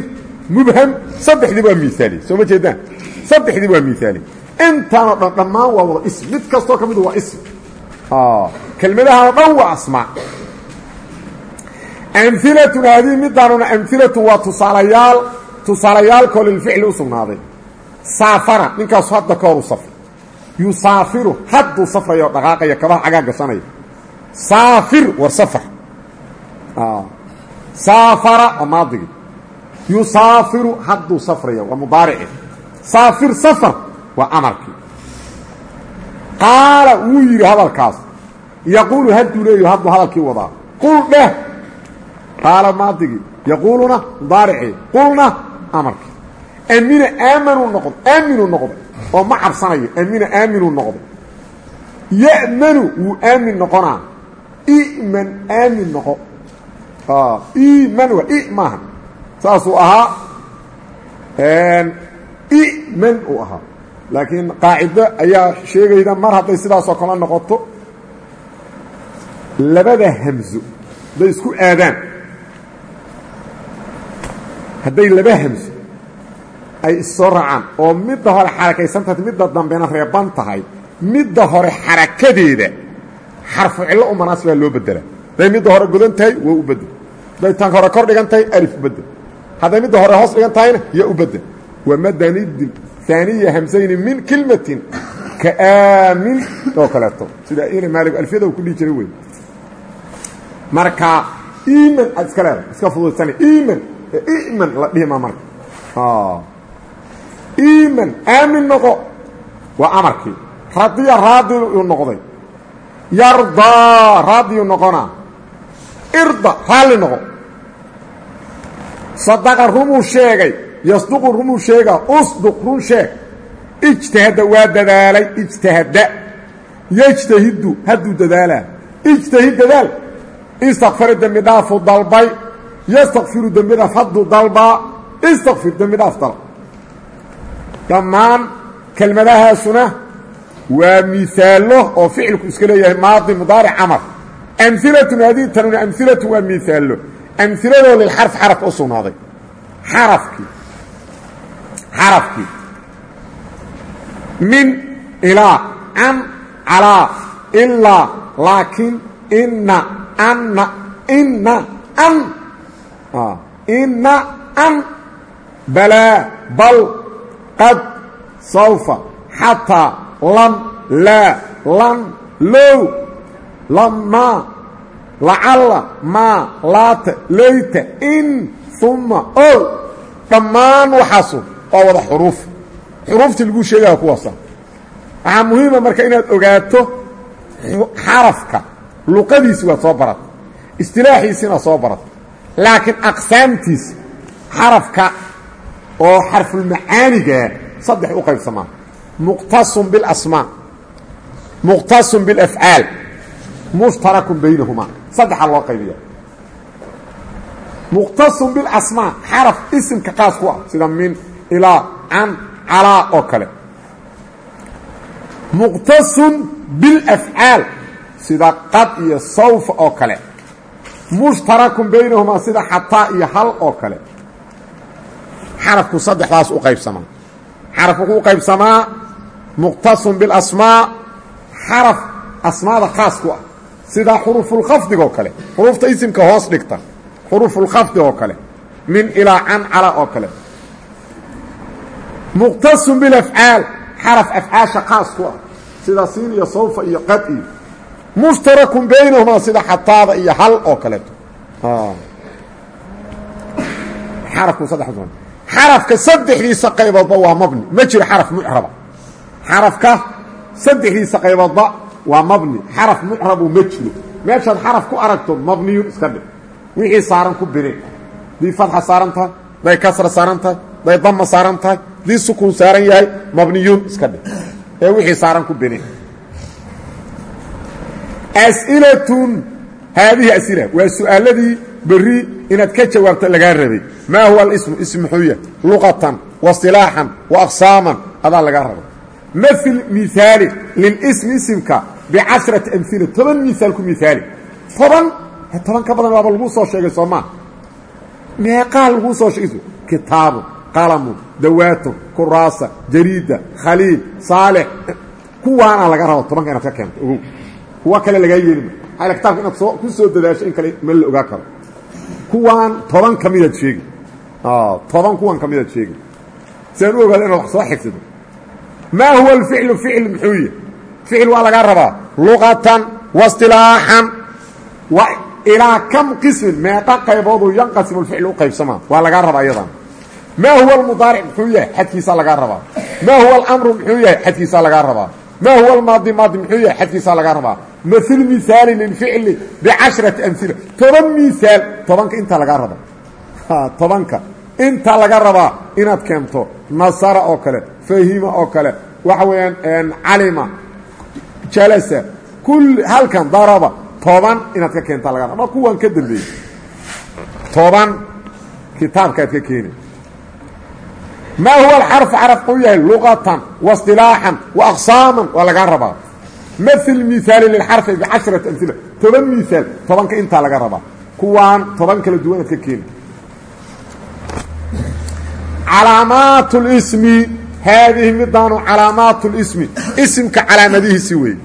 mubham. Saddexdii waa miaali soo ma jeedaan? Saddexdii waa miaali intaanoo dhan dhammaan waa wada ism. Mid kastoo ka midu waa ism. Kelmadahanoo dhan waa asmaa. Amilatun haadihi midaanuna amilatun waa tusaalayaal. Tusaalayaalkoo lilficli u sugnaaday. Saafara ninkaasu hadda ka hor u safray yusaafiru hadduu safraya oo dhaqaaqaya kabaha cagaa gashanaya. Saafir war safar. Saafara waa maadigii yusaafiru hadduu safraya waa mudaarici. Saafir safar waa amarkii qaala wuu yidhi hadalkaas. Yaquulu hadduu leeyaho hadduu hadalkii wadaa. Qul dheh qaala maadigii yaquuluna mudaaricii qulna amarkii amina aamanuu noqdo aaminuu noqdo oo ma cabsanayo amina aaminuu noqdo ya'manu wuu aamin noqonaa. Iman aamin noqo. Iman waa i maaha saasuu ahaa iman uu ahaa. Laakiin qaacido ayaa sheegayda mar hadday sidaasoo kale noqoto labada hamso hadday isku aadaan. Hadday laba hamso ay issoo raacaan oo midda hore xarakaysan tahay midda dambena reeban tahay midda hore xarakadeeda xarfu cillo u manaasibaa loo bedelaa hadday midda hore godan tahay waa u bedel hadday tan hore kor dhigan tahay alif u bedel hadday midda hore hoos dhigan tahayna ya u bedel wamadanidil aaniya hamsayni min kilmatin ka aamin. Oo kaleeto sida ina maalig alfiyada ku dhihi jiray wey marka iman aad iska leedahay iska fududaysana iman iman la dhihima marka iman aamin noqo. Waa amarkii. Radiya raadi uu noqday. Yardaa raadiyuu noqonaa irda raalli noqo. Sadaqa rumuu sheegay. Yasduqu rumuu sheegaa. Usduq run sheeg. Ijtahada waa dadaalay. Ijtahada. Yejtahidu hadduu dadaalaa ijtahid dadaal. Istakfara dembi dhaafu dalbay. Yastakfiru dembi dhaaf hadduu dalbaa. Istakfir dembi dhaaf dalb dhammaan kelmadahaasuna waa miaallo oo ficilku iska leeyahay maadi mudaaric camar amilatun haadihi tanuna amilatu waa miaallo amiladoo lilxarf xarafka u sugnaaday. Xarafkii. Xarafkii. Min ilaa can calaa ilaa laakiin inna anna inna an. Inna an. Balaa bal qad sawfa xataa lam laa lan low lamaa lacalla maa laata layta in uma ow dhammaan waxaasu waa wada xuruuf xuruuftii laguu sheegaya kuwaasa waxaa muhiima marka inaad ogaato xarafka luqadiisi waad soo baratay istilaaxiisiina soo baratay laakiin aqsaamtiisa xarafka oo xarfulmacaanigaa saddex u qaybsamaa muqtasun biاlasmaa muqtasun biاlafcaal mushtarakun baynahumaa saddexaa loo qaybiya muqtasun biاlasmaa xaraf isimka qaas ku ah sida min ilaa can calaa oo kale muqtasun biاlafcaal sida qad iyo sawfa oo kale mushtarakun baynahumaa sida xataa iyo hal oo kale xarafku saddexdaas u qaybsamaa. Xaraf wuxuu u qaybsamaa muqtasun biاlasmaa xaraf asmaada khaas ku ah. Sida xurufulkhafdiga oo kale. Xuruufta isimka hoos dhigta. Xurufulkhafdi oo kale. Min ilaa can cala oo kale. Muqtasun bilafcaal xaraf afcaasha khaas ku ah. Sida siin iyo sawfa iyo qad iyo. Mushtarakun baynahumaa sida xataada iyo hal oo kaleeto xarafku saddex xarafka saddexdiisa qayboodba waa mabni. Ma jiro xaraf mucraba. Xarafka saddexdiisa qayboodba waa mabni. Xaraf mucrabu ma jiro. Meeshaad xaraf ku aragto mabniyun iska dhig. Wixii saaran ku bine haddii fadxa saaran tahay haday kasra saaran tahay haday dama saaran tahay haddii sukuun saaran yahay mabniyun iska dhig. Ee wixii saaran ku bine as'ilatun haadihi asila. Waa su'aaladii berri inaad ka jawaabto lagaa rabay. Maa huwa alismu? Ism muxuu yahay? Luqatan wa isilaaxan wa aqsaaman adaa lagaa rabay. Mafil miaali lilismi isimka bicashrati amila toban miaal ku miaali toban? Toban ka badan waaba laguu soo sheegay soo maa meeqaa laguu soo sheegay kitaabun qalamun dawaatun kuraasa jariida khaliil saalix. Kuwaanaa laga raba tobanka inaad ka keento. Ogow. Kuwa kale lagaa yeelima ala kitaabka inaad soo ku soo dadaasho in kale ma la ogaa karo kuwaan toban ka midaad sheegi toban kuwan ka midaad sheegi si aan u ogaado inaad wax soo xigsado maa huwa alficlu ficil muxuu yahy ficil waa lagaa rabaa. Luqatan wa isilaaxan wa ilaa kam qismin? Meeqa qaybooduu yanqasimu lficlu u qaybsamaa. Waa lagaa rabaa iyadan maa huwa almudaaric muxuu yahay xadkiisaa lagaa rabaa. Maa huwa alamru muxuu yahay xadkiisaa lagaa rabaa. Maa huwa almaadi maadi muxuu yahay xadkiisaa lagaa rabaa mail miaali lilficli bicashrati amila toban miaal tobanka intaa lagaa raba tobanka inta laga rabaa inaad keento nasara oo kale fahima oo kale waxa weeyaan calima jalasa kul halkan daraba toban inaad ka keentaa laga raba kuwan ka dambeeyey toban kitaabkaad ka keeni maa huwa alxarfu xaraf u yahay luqatan wa isilaaxan wa aqsaaman waa lagaa rabaa mail miaali lilxarfi bicashrati amila toban miaal tobanka intaa laga rabaa kuwaan toban kala duwanaad ka keeni calaamaat اlsmi haadihi midaanu calaamaat اlismi isimka calaamadihiisi weeye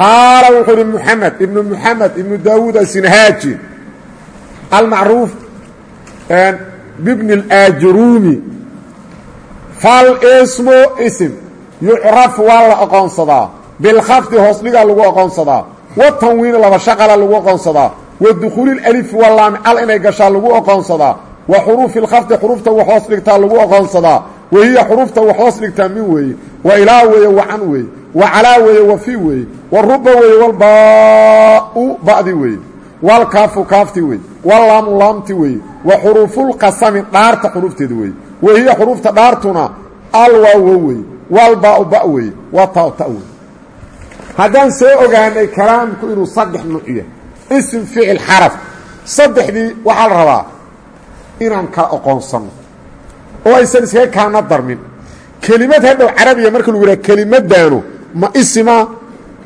qaala wuxuu uhi muxamed ibnu muxamed ibnu daawuud asinhaaji almacruuf bibni اlaajruumi falsmu ism yucraf waa la aqoonsadaa bilkhafdi hoos dhigaa lagu aqoonsadaa watanwiini laba shaqala lagu aqoonsadaa wa dukhuuli alifi walaami al inay gashaa lagu oqoonsadaa wa xuruufi lkhafdi xuruufta wax hoos dhigtaa lagu oqoonsadaa wa hiya xuruufta wax hoos dhigtaa min weeye wa ilaa weeye wa can weeye wa calaa weeye wa fi weeye wa ruba weeye walbaau ba'di weeye walkaafu kaafti weeye walaamu laamti weeye wa xuruufulqasami dhaarta xuruufteeda weeye wa hiya xuruufta dhaartuna alwaawo weeye walbaau ba weeye wa taa ta weye haddaan soo ogaanay kalaamku inuu saddex nuuc yahay. Ism ficil xaraf. Saddexdii waxaa la rabaa inaan kala oqoonsanno oo aysan iskaga kaana darmin. Kelimad hadhow carabiya marka lagu yidhaha kelimadaanu ma isima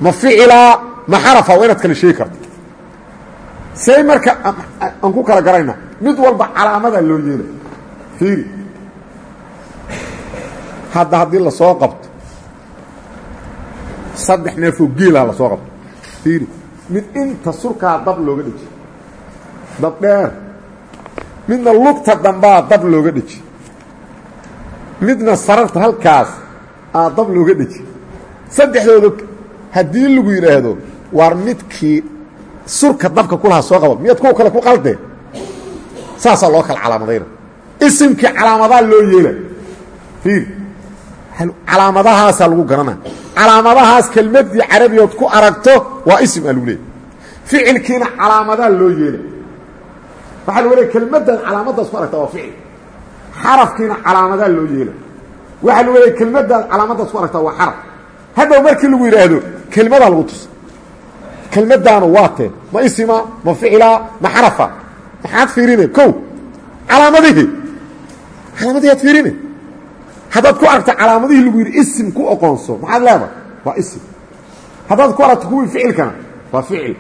ma ficilaa ma xarafa waa inaad kala sheegi karto. Say marka aan ku kala garayna mid walba calaamadaa loo yeela fiiri. Hadda haddii la soo saddex neefoo geelaa la soo qabto. Fiiri mid inta surkaa dab looga dheji dab dheer. Midna lugta dambaa dab looga dheji. Midna sararta halkaas aa dab looga dheji. Saddexdooda haddii lagu yidhaahdo waar midkii surka dabka ku lahaa soo qabo miyaad kuwa kale ku qaldee saasaa loo kala calaamadayna isimkii calaamadaa loo yeela fiir calaamadahaasaa lagu garanaa calaamadahaas kelmaddii carabiyood ku aragto waa isim aa lagu leeyay ficilkiina calaamadaa loo yeela waxaa lagu leey kelmaddan calaamadaas ku aragta waa ficil. Xarafkiina calaamadaa loo yeela waxaa lagu leey kelmaddaad calaamadaas ku aragtaa waa xaraf. Hadhow markii lagu yidhaahdo kelmadaa lagu tusa kelmaddaanu waa tee ma isima ma ficilaa ma xarafa. Maxaad fiirine? Kow calaamadihii. Calaamadihii aad fiirine haddaad ku aragto calaamadihii lagu yidhi isim ku oqoonso maxaad leedahay? Waa isim. Haddaad ku aragto kuwii ficilkana waa ficil.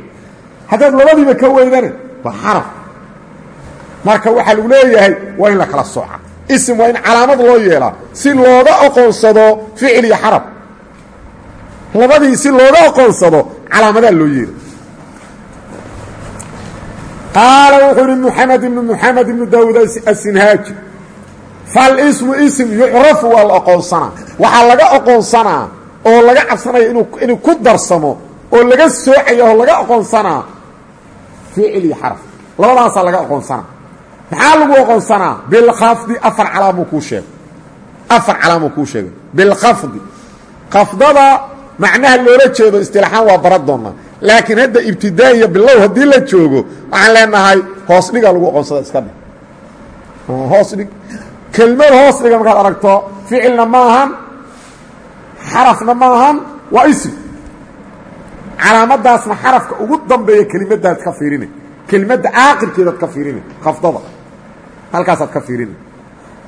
Haddaad labadiiba ka weydana waa xaraf. Marka waxaa lagu leeyahay waa in la kala sooca. Isim waa in calaamad loo yeelaa. Si looga oqoonsado ficil iyo xaraf. Labadii si looga oqoonsado calaamadaa loo yeela qaala wuxuu ihi mxamed ibnu mxamed ibnu daawuud asinhaaji falismu ism yucrafu waa la oqoonsanaa laga oqoonsanaa oo laga cabsanaya inuu ku darsamo oo laga soocaya oo laga oqoonsanaa ficil iyo xaraf. Labadaasaa laga oqoonsanaa maxaa lagu oqoonsanaa bilkhafdi afar calaamuu kuu sheegay. Afar calaamuu kuu sheegay. Bilkhafdi khafdada macnaha loola jeedo istilaaxaan waa bara doonnaa hadda ibtidaaiya bilow haddii la joogo waxaan leenahay hoos dhigaa lagu oqoonsada iska dhig kelmad hoos dhiga markaad aragto ficilna ma ahan xarafna ma ahan waa isim calaamadaasna xarafka ugu dambeeya kelimadaad ka fiirina kelimadda aaqirkeedaad ka fiirina khafdada. Halkaasaad ka fiirina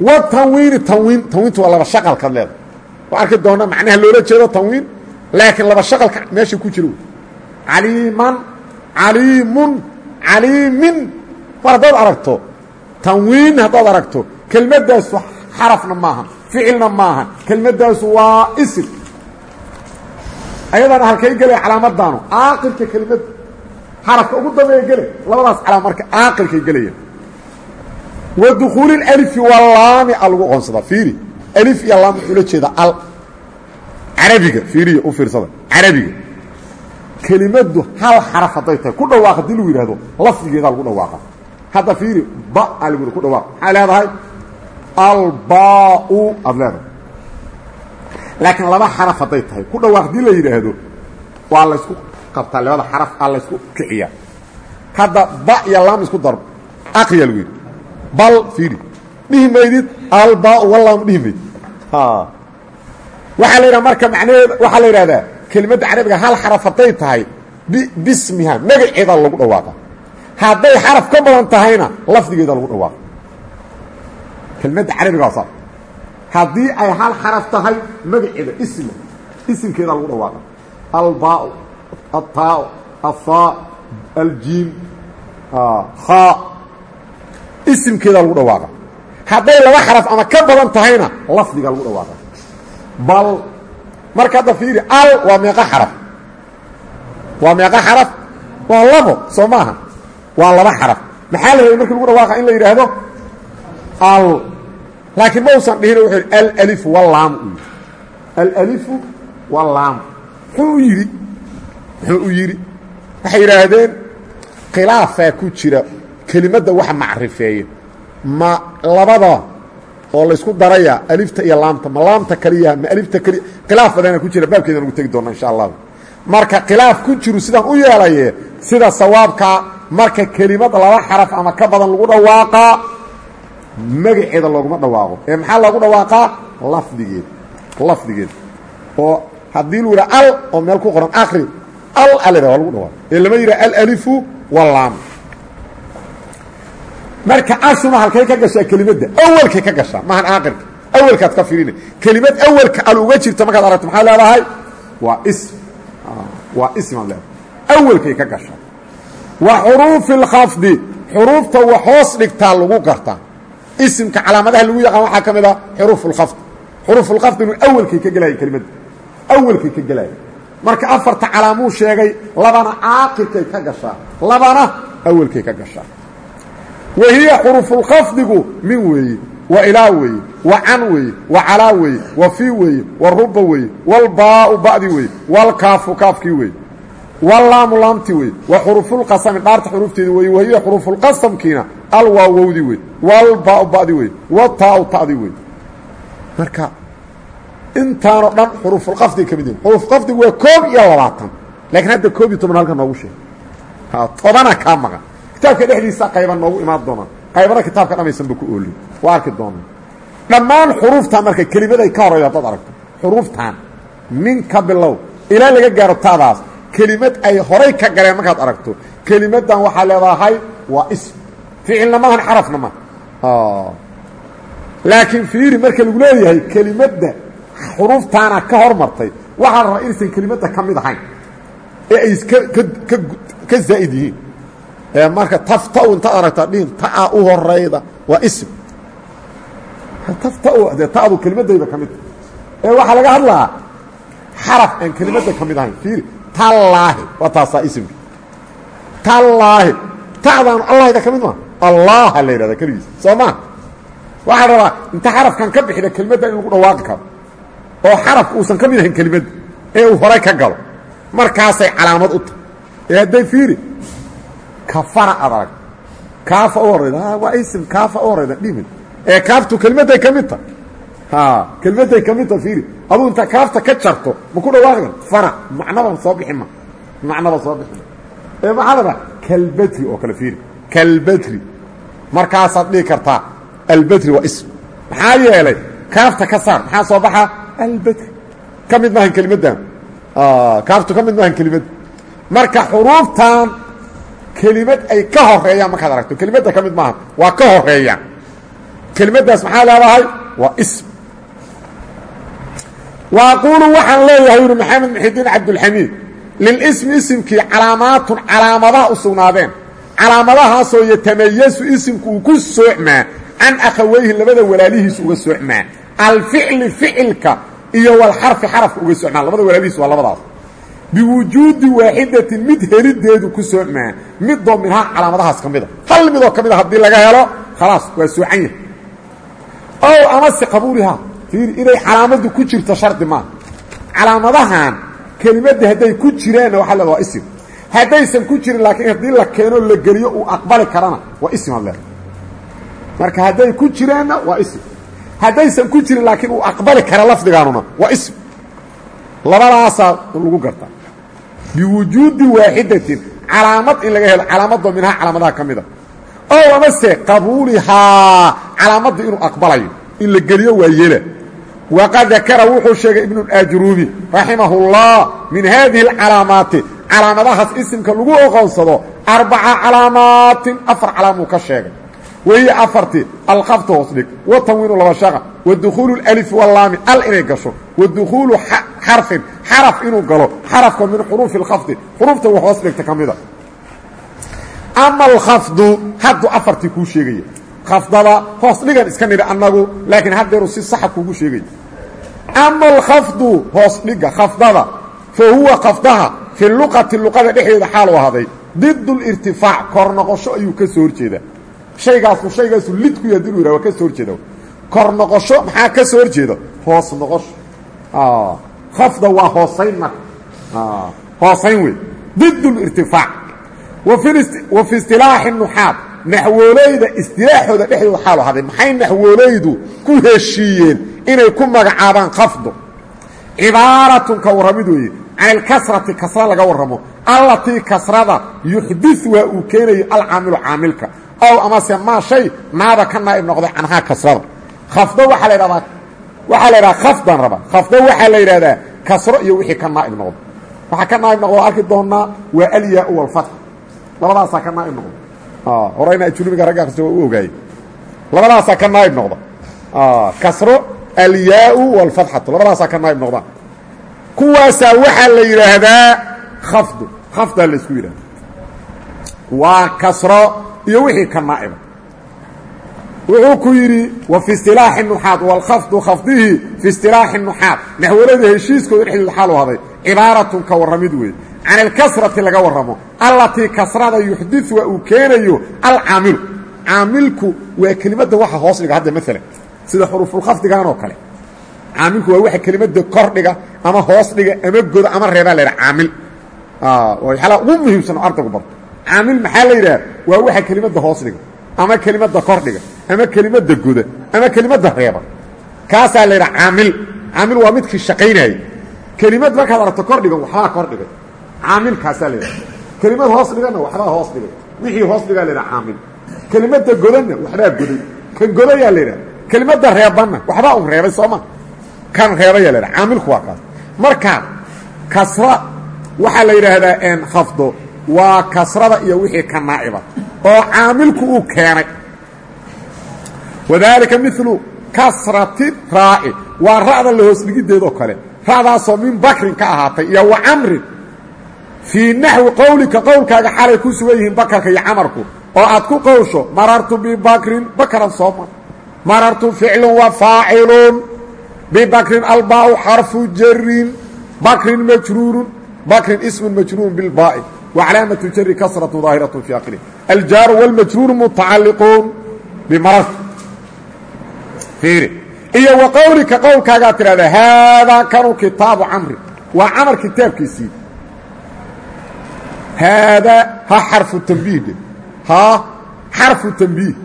wa tanwiini tanwiin tanwiintu waa laba shaqalkaad leedahay. Waa arki doona macnaha loola jeedo tanwiin laakiin laba shaqalka meesha ku jiro. Caliiman caliimun caliimin. Mar haddaad aragto tanwiin haddaad aragto kelmaddaasu xarafna maaha ficilna maaha. Kelmaddaasu waa isim. Ayadana halkay gelaya calaamadaanu aaqilka kelimadda xarafka ugu dambeeya gele labadaas calaam marka aaqilkay gelaya wa dukhuuli alifi walaami a lagu qoonsadaa fiiri. Alif iyo laam wuxuu la jeedaa al. Carabiga fiiriya u fiirsada. Carabiga. Kelimaddu hal xaraf hadday tahay ku dhawaaq haddii lagu yidhahdo lafdigeedaa lagu dhawaaqa. Hadda fiiri ba a lagu ku dhawaaq. Maxay leedahay albau aad leedahay laakiin laba xaraf hadday tahay. Ku dhawaaq haddii la yidhaahdo waa laysku qabtaa. Labada xaraf aa laysku kiciyaa. Hadda ba iyo laam isku dar. Aqriya lagu yidhi bal fiiri dhihi maydid albau walaam dhihi maydid. Waxaa la yidhaha marka macnaheeda waxaa la yidhahdaa kelimadda carabiga hal xaraf hadday tahay bismiha magaceeda lagu dhawaaqa hadday xaraf ka badan tahayna lafdigeeda lagu dhawaaqa kelmadda carabiga waa saa haddii ay hal xaraf tahay magaceeda isma isimkeeda lagu dhawaaqa albaau altaau alhaa aljiim khaa isimkeeda lagu dhawaaqa hadday laba xaraf ama ka badan tahayna lafdiga lagu dhawaaqa bal marka hadda fiiri al waa meeqa xaraf. Waa meeqa xaraf? Waa labo soo maaha. Waa laba xaraf. Maxaa la rabay marki lagu dhawaaqa in la yidhaahdo? Al laakiin ma usan dhihin wuxuu yidhi alalifu walaamu u yidhi alalifu walaamu muxuu yidhi muxuu u yidhi waxay yidhaahdeen khilaafaa ku jira kelimadda waxa macrifeeya ma labada oo laysku daraya alifta iyo laamta ma laamta kaliya ma alifta keliya khilaaf badana ku jira. Baabkeedan ugu tegi doona insha allah marka khilaaf ku jiru sidaan u yeelaye sida sawaabka marka kelimad laba xaraf ama ka badan lagu dhawaaqaa magaceeda looguma dhawaaqo. Ee maxaa loogu dhawaaqaa? Lafdigeeda lafdigeeda oo haddii lu al oo meel ku qoran akri al alida waa lagu dhawaaqo. Ee lama yidhaha alalifu walaam marka ashuma halkay ka gashaa kelimadda awelkay ka gashaa maahan aakirka awelkaad ka firina kelimad awelka al uga jirta markaad aragto maxaa leedahay? Waa ism. Waa ismaad leedahay. Awelkay ka gashaa. Wa xuruufi اlkhafdi xuruufta wax hoos dhigtaa lagu gartaa isimka calaamadaha lagu yaqaan waxaa ka mid a xuruuf اlkhafd xuruuf اlkhafd inuu awelkay ka gelaya kelimadda awelkay ka gelaya marka afarta calaamuu sheegay labana caaqirkay ka gashaa. Labana awelkay ka gashaa. Wa hiya xuruufulkhafdigu min weeye wa ilaa weeye wa can weeye wa calaa weeye wa fii weeye wa ruba weeye walbaau ba'di weeye walkaafu kaafkii weeye wallaamu laamti weeye wa xuruufulqasami dhaarta xuruufteedi weeye wa hiya xuruufulqasamkiina alwaawowdi weeye walbaau ba'di weeye wataau ta'di weeye marka intaanoo dhan xuruufulqafdiga ka mid yihiin xuruufulqafdigu waa koob iyo labaatan. Laakiin hadda koob iyo toban halka noogu sheeg. Tobana kaa maqan kitaabka dhexdiisa qayba noogu imaan doonaan. Qaybana kitaabka dhamaysanba ku oolin. Waa arki doonaa dhammaan xuruuftan marka kelimaday ka horayda haddaad aragto. Xuruuftan min ka bilow ilaa laga gaaro taadaas kelimad ay horay ka galeen markaad aragto. Kelimaddan waxaa leedahay waa ism ficilna maahan xarafna ma laakiin fiiri marka lagu leeyahay kelimadda xuruuftaana ka hormartay waxaa la rabaa inaysan kelimadda ka mid ahayn ee ay ka zaa'id yihiin marka tafta-u intaad aragtaa dhihin taa u horayda waa ism tafta-u dee ta'du kelimadayda ka mid ee waxaa laga hadlaa xaraf aan kelimadda ka mid ahayn fiiri tallaahi waa taasaa ismka tallaahi ta'daanu allahda ka mid maa allaha la yidhahda keligiis. Soo maa waxaa rabaa inta xarafkan ka bixida kelimadda in lagu dhawaaqi karo oo xaraf uusan ka mid ahayn kelimadda ee uu horay ka galo markaasay calaamad u tahay. Ee hadday fiiri kafara ad arag kaafa u horayda waa ism. Kaafa u horayda dhimid ee kaaftu kelimadday ka mid tahay. Kelimadday ka mid taha fiiri. Aduu inta kaafta ka jarto ma ku dhawaaqdan fara macnaba soo bixi ma. Macnaba soo bixi ma. Ee maxaa la kalbetri oo kale fiiri. Kalbetri markaasaad dhihi kartaa albetri waa ism. Maxaa yeelay kaafta ka saar maxaa soo baxa? Albetri ka mid maahan kelimaddan kaaftu ka mid maahan marka xuruuftan kelimad ay ka horeeyaan markaad aragto kelimadda ka maaha waa ka horeeyaan kelimaddaas maxaa leedahay waa ism. Wa aquulu waxaan leeyahay yuri maxamed muxidiin cabdulxamiid lilismi isimkii calaamaatun calaamadaha u sugnaadeen calaamadahaasoo yatamayasu isimku uu ku soocmaa can akhaweyhi labada walaalihiis uga soocmaa. Alficli ficilka iyo walxarfi xarafka uga soocmaa. Labada walaalihiis waa labadaas. Biwujuudi waaxidatin mid helideedu ku soocmaa. Midoo minhaa calaamadahaas ka mida. Hal midoo ka mida haddii laga helo khalaas waa soocan yahay. Ow amase qabuulihaa fiiri inay calaamaddu ku jirto shardi maaha calaamadahan kelimadda hadday ku jiraanna waxaa leeda waa isim haddaysan ku jirin laakiin haddii la keeno la geliyo uu aqbali karana waa isim ad leeda marka hadday ku jiraanna waa isim haddaysan ku jirin laakiin uu aqbali kara lafdigaanuna waa ism. Labadaasaa lagu gartaa biwujuudi waaxidatin calaamad in laga helo calaamadoo minhaa calaamadaha ka ow amase qabuulihaa calaamadda inuu aqbalayo in la geliyo waa yeela waqad dakara wuxuu sheegay ibnu ajrubi raximahullah min haadihi alcalaamaati calaamadahaas isimka lagu oqoonsado arbaca calaamaatin afar calaamuu ka sheegay. Wahiya afartii alkaftu hoos dhig watanwiinu laba shaqa wa dukhuulu اlif walaami al inay gasho wa dukhuulu xarfin xaraf inuu galo xarafka min xuruufi اlkhafdi xuruufta wax hoos dhigta ka mida ama alkhafdu hadduu afartii kuu sheegaya iska nidhi annagu laakiin haddeeru si saxa kuugu sheegaya ama alkhafdu hoos dhiga fa huwa khafdaha fi luqati luqada dhexdeeda xaalu ahaaday. Did اlirtifaac kor noqosho ayuu ka soo horjeedaa. Shaygaasu shaygaasu lid ku yahay inuu yihah waa ka soo horjeeda kor noqosho maxaa ka soo horjeeda hoos noqosho. Khafda waa hoosayn marka. Hoosayn wey did اlirtifaac wa fi istilaaxi nuxaad. Naxwooleyda istilaaxooda dhexdooda xaalu haday maxay naxwooleydu ku heshiiyeen inay ku magacaabaan khafdo cibaaratun ka warramid can ilkasrati kasra laga warramo. Allatii kasrada yuxdis waa uu keenayo alcaamilu caamilka. Ow amase maa shay naaba ka naa'ib noqday canhaa kasrada. Khafdo waxaa la ydhahdaa waxaa la ydhaha khafdan raba. Khafdo waxaa la yidhahdaa kasro iyo wixii ka naa'ib noqdo waxaa ka naa'ib noqdo arki doonnaa waa alyaa walfatx labadaasaa ka naa'ib noqda horeyna ajrubiga ragga akristo waa u ogaayey. Labadaasaa ka naa'ib noqda kasro alyaau walfatxatu labadaasaa ka naa'ib noqdaan kuwaasaa waxaa la yidhaahdaa khafdu khafdaa la isku yidhahda waa kasro iyo wixii ka naa'iba. Wuxuu ku yidhi wa fi istilaaxi nuxaad walkhafdu khafdihi fi istilaaxi nuxaad. Naxwalada heshiiskooda dhexdooda xaalu haday cibaaratun ka warramid weeye can ilkasrati laga warramo allatii kasrada yuxdiu waa uu keenayo alcaamilu caamilku waa kelimadda waxa hoos dhiga hadda maalan sida xurufulkhafdigan oo kale caamilku waa waxa kelimada kor ama hoos dhiga ama goda ama reebaa la yidhaha caamil. Waxyaalaha ugu muhiimsan oo ardaygu barto. Caamil maxaa la yidhaha? Waa waxa kelimadda hoos dhiga ama kelimadda kor dhiga ama kelimadda goda ama kelimadda reeba. Kaasaa la yidhaha caamil. Caamil waa midkii shaqaynayay. Kelimad markaad aragto kor dhigan waxbaa kor dhigay caamilkaasaa la yidhaha. Kelimad hoos wixii hoos dhigaa la yidhaha caamil. Kelimadda godanna waxbaa goday kan godayaa la yidhaha. Kelimadda reebanna waxbaa un reebay kan reebaya la caamilku waa kaas marka kasra waxaa la yidhaahdaa khafdo. Waa kasrada iyo wixii ka naa'iba oo caamilku uu keenay. Wadaalika milu kasrati raa'i. Waa ra'da la hoos dhigiddeedoo kale. Ra'daasoo min bakrin ka ahaatay iyo wa camrin fii naxwi qowlika qowlkaaga xalay ku sugan yihiin bakarka iyo camarku. Oo aad ku qowsho marartu bibakrin bakran sooma marartu ficlun wa faacilun bibakrin albaau xarfu jarin bakrin majruurun bakrin ismun majruurun bilbaa'i wa calaamatu jari kasratu daahiratu fi akhirih aljaaru wاlmajruuru mutacalliquun bimarartu fiiri iyo wa qowlika qowlkaagaad tidhahdaa haadaa kanu kitaabu camri waa camar kitaabkiisii haadaa ha xarfu tambiih dhe ha xarfu tambiih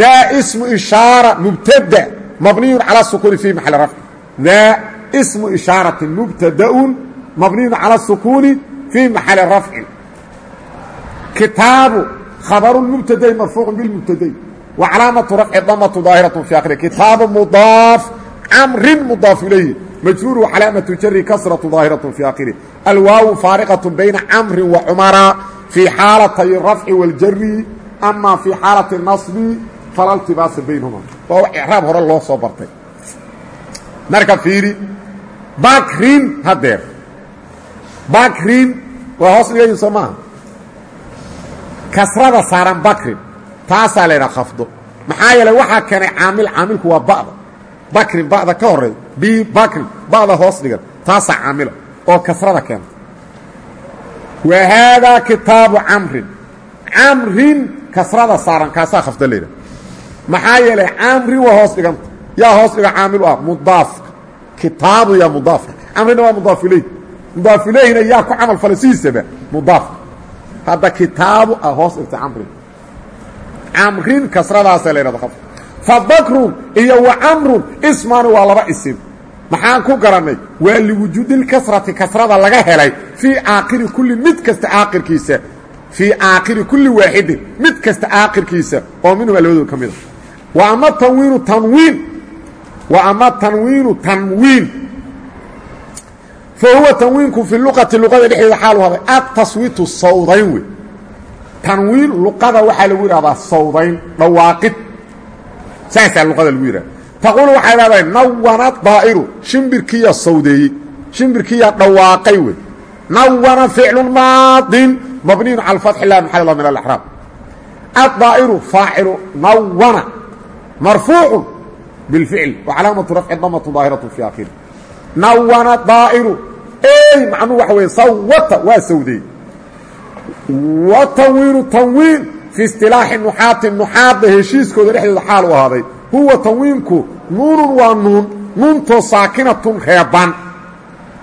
daa ismu ishaara mubtada mabniyu calى sukuuni fi maxali rafci daa ismu ishaaratin mubtadaun mabniyun calى sukuuni fii maxali rafcin kitaabu khabaru mubtadayn marfuucu bilmubtadayn wa calaamatu rafci damatu daahiraة fi akhiri kitaabu mudaaf camrin mudaaf ilayhi majruur wcalaamatu jari kasraةu daahiraة fi akhiri alwaawu faariqaة bayna camri wa cumara fii xaalatay rafci wاljari ama fii xaalati naصbi fala ltibaasa baynahuma waa icraab hore loo soo bartay. Marka fiiri bakrin hadeer bakrin waa hoos dhigayin soo maaha. Kasrada saaran bakrin taasaa la ydhaha khafdo. Maxaa yeelay waxaa keenay caamil caamilku waa ba'da. Bakrin ba'da ka horey bi bakrin ba'da hoos dhigan taasaa oo kasrada keenta wa haadaa kitaabu camrin. Camrin kasrada saaran kaasaa khafdo la ydhaha maxaa yeelay camrin waa hoos dhiganta yaa hoos dhiga caamilu ah mudaafka kitaabu yaa mudaafka camrina waa mudaaf ileyh mudaaf ileyhina yaa ku camal fala sidiisaba mudaafka hadda kitaabu ah hoos dhigta camrin camrin kasradaasa la ydhahda khafdo fa bakrun iyo wa camrun ismaani waa laba isim. Maxaan ku garannay waa liwujuudilkasrati kasrada laga helay fii aakhiri kulli mid kasta aakhirkiisa. Fii wa ama tanwiinu tanwiin. Wa ama tanwiinu tanwiin. Fa huwa tanwiinku fi luqati luqada dhexdeeda xaalu haday. Ataswiitu sawdayn wey. Tanwiin luqada waxaa lagu yidhahdaa sawdayn dhawaaqid. Saasaa luqada lagu yidhahda taquulu waxay leedahay nawana daa'iru shimbirkiyaa sawdeeyey. Shimbirkiyaa dhawaaqay wey. Nawana ficlu maadin. Mabniyu cala fatxi lah maxal lah min alaxraab addaa'iru faacilu nawana marfuucu bilficl wa calaamatu rafci damatu daahiratu fi akhiri nawana daa'iru. Ey macnuu waxa weeye sawata waa sawdeey wa tanwiinu tanwiin fii istilaaxi nuxaati nuxaadda heshiiskooda dhexdeeda xaal u ahaaday. Huwa tanwiinku nuunun waa nuun nuuntoo saakinatun reeban.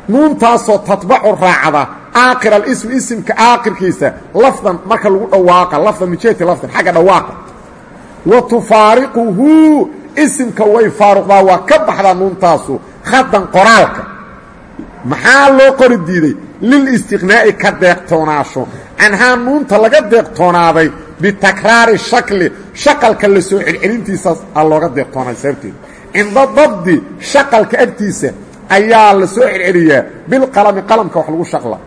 Nuuntaasoo tatbacu raacda aakir alismi isimka aakirkiisa lafdan marka lagu dhawaaqa lafdan mijeti lafdan xagga dhawaaqa wa tufaariquhu isimka way faaruqdaa waa ka baxdaa nuuntaasu khadan qoraalka maxaa loo qori diiday lilistiqnaa'i ka deeqtoonaasho canhaa nuunta laga deeqtoonaaday bitakraari shakli shaqalka la soo celcelintiisaas a looga deeqtoonay sababteed cinda dabdi shaqalka agtiisa ayaa la soo celceliyaa bilqalami qalamka wax lagu shaqla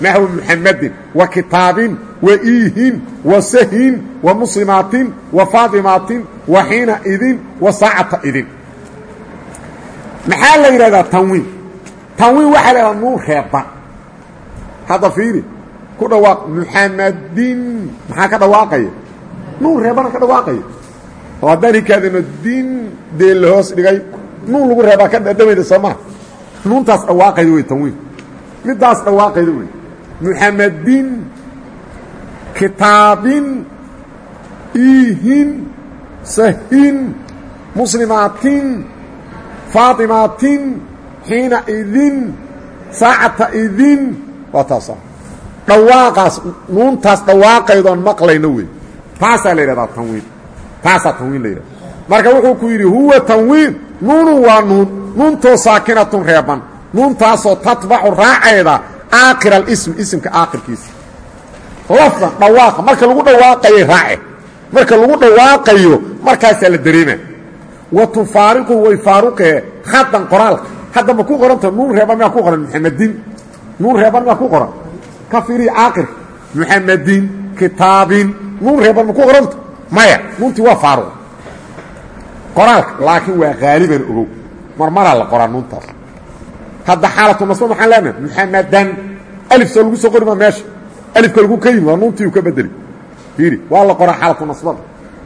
naxwi muxamadin wa kitaabin wa iihin wa sahin wa muslimaatin wa faadimaatin wa xiina idin wa saacata idin maxaa la yidhahdaa tanwiin tanwiin waxaa la yidhahdaa nuun reeban hadda fiiri ku dhawaaq muxamadin maxaa ka dhawaaqaya nuun reebana ka dhawaaqaya oo haddaan hikaadino din dee la hoos dhigay nuun lagu reebaa ka dhadhamayda soo maa nuuntaas dhawaaqayda wey tanwiin middaas dhawaaqayda wey muxamadin kitaabin iihin sahin muslimaatin faatimaatin xiina idin saacata idin. Waa taasa dhawaaqaas nuuntaas dhawaaqaydoon maqlayno wey taasaa la yidhahdaa tanwiin. Taasaa tanwiin la yidhahda marka wuxuu ku yidhi huwa tanwiin nuunun waa nuun. Nuuntoo saakinatun reeban. Nuuntaasoo tatbacu raacayda aakir alismi isimka aakirkiisa lafdan dhawaaqa. Marka lagu dhawaaqayay raace marka lagu dhawaaqayo markaasaa la dareema wa tufaariqu way faaruqee khadan qoraalka. Hadda ma ku qoranta nuun reeban miyaa ku qoran muxamadin nuun reeban miyaa ku qoran. Ka fiiriya caaqirka muxamadin kitaabin. Nuun reeban ma ku qoranta? Maya nuuntii waa faaruq. Qoraalka laakiin waa haaliban ogow. Marmaraa la qoraa nuuntaas. Hadda xaalatu nasba maxaan leenahay muxamadan alif soo lagu soo qori maa meesha alifka lagu ka yimi waa nuuntii uu ka bedeli. Fiiri waa la qoraa xaalatu nasbada.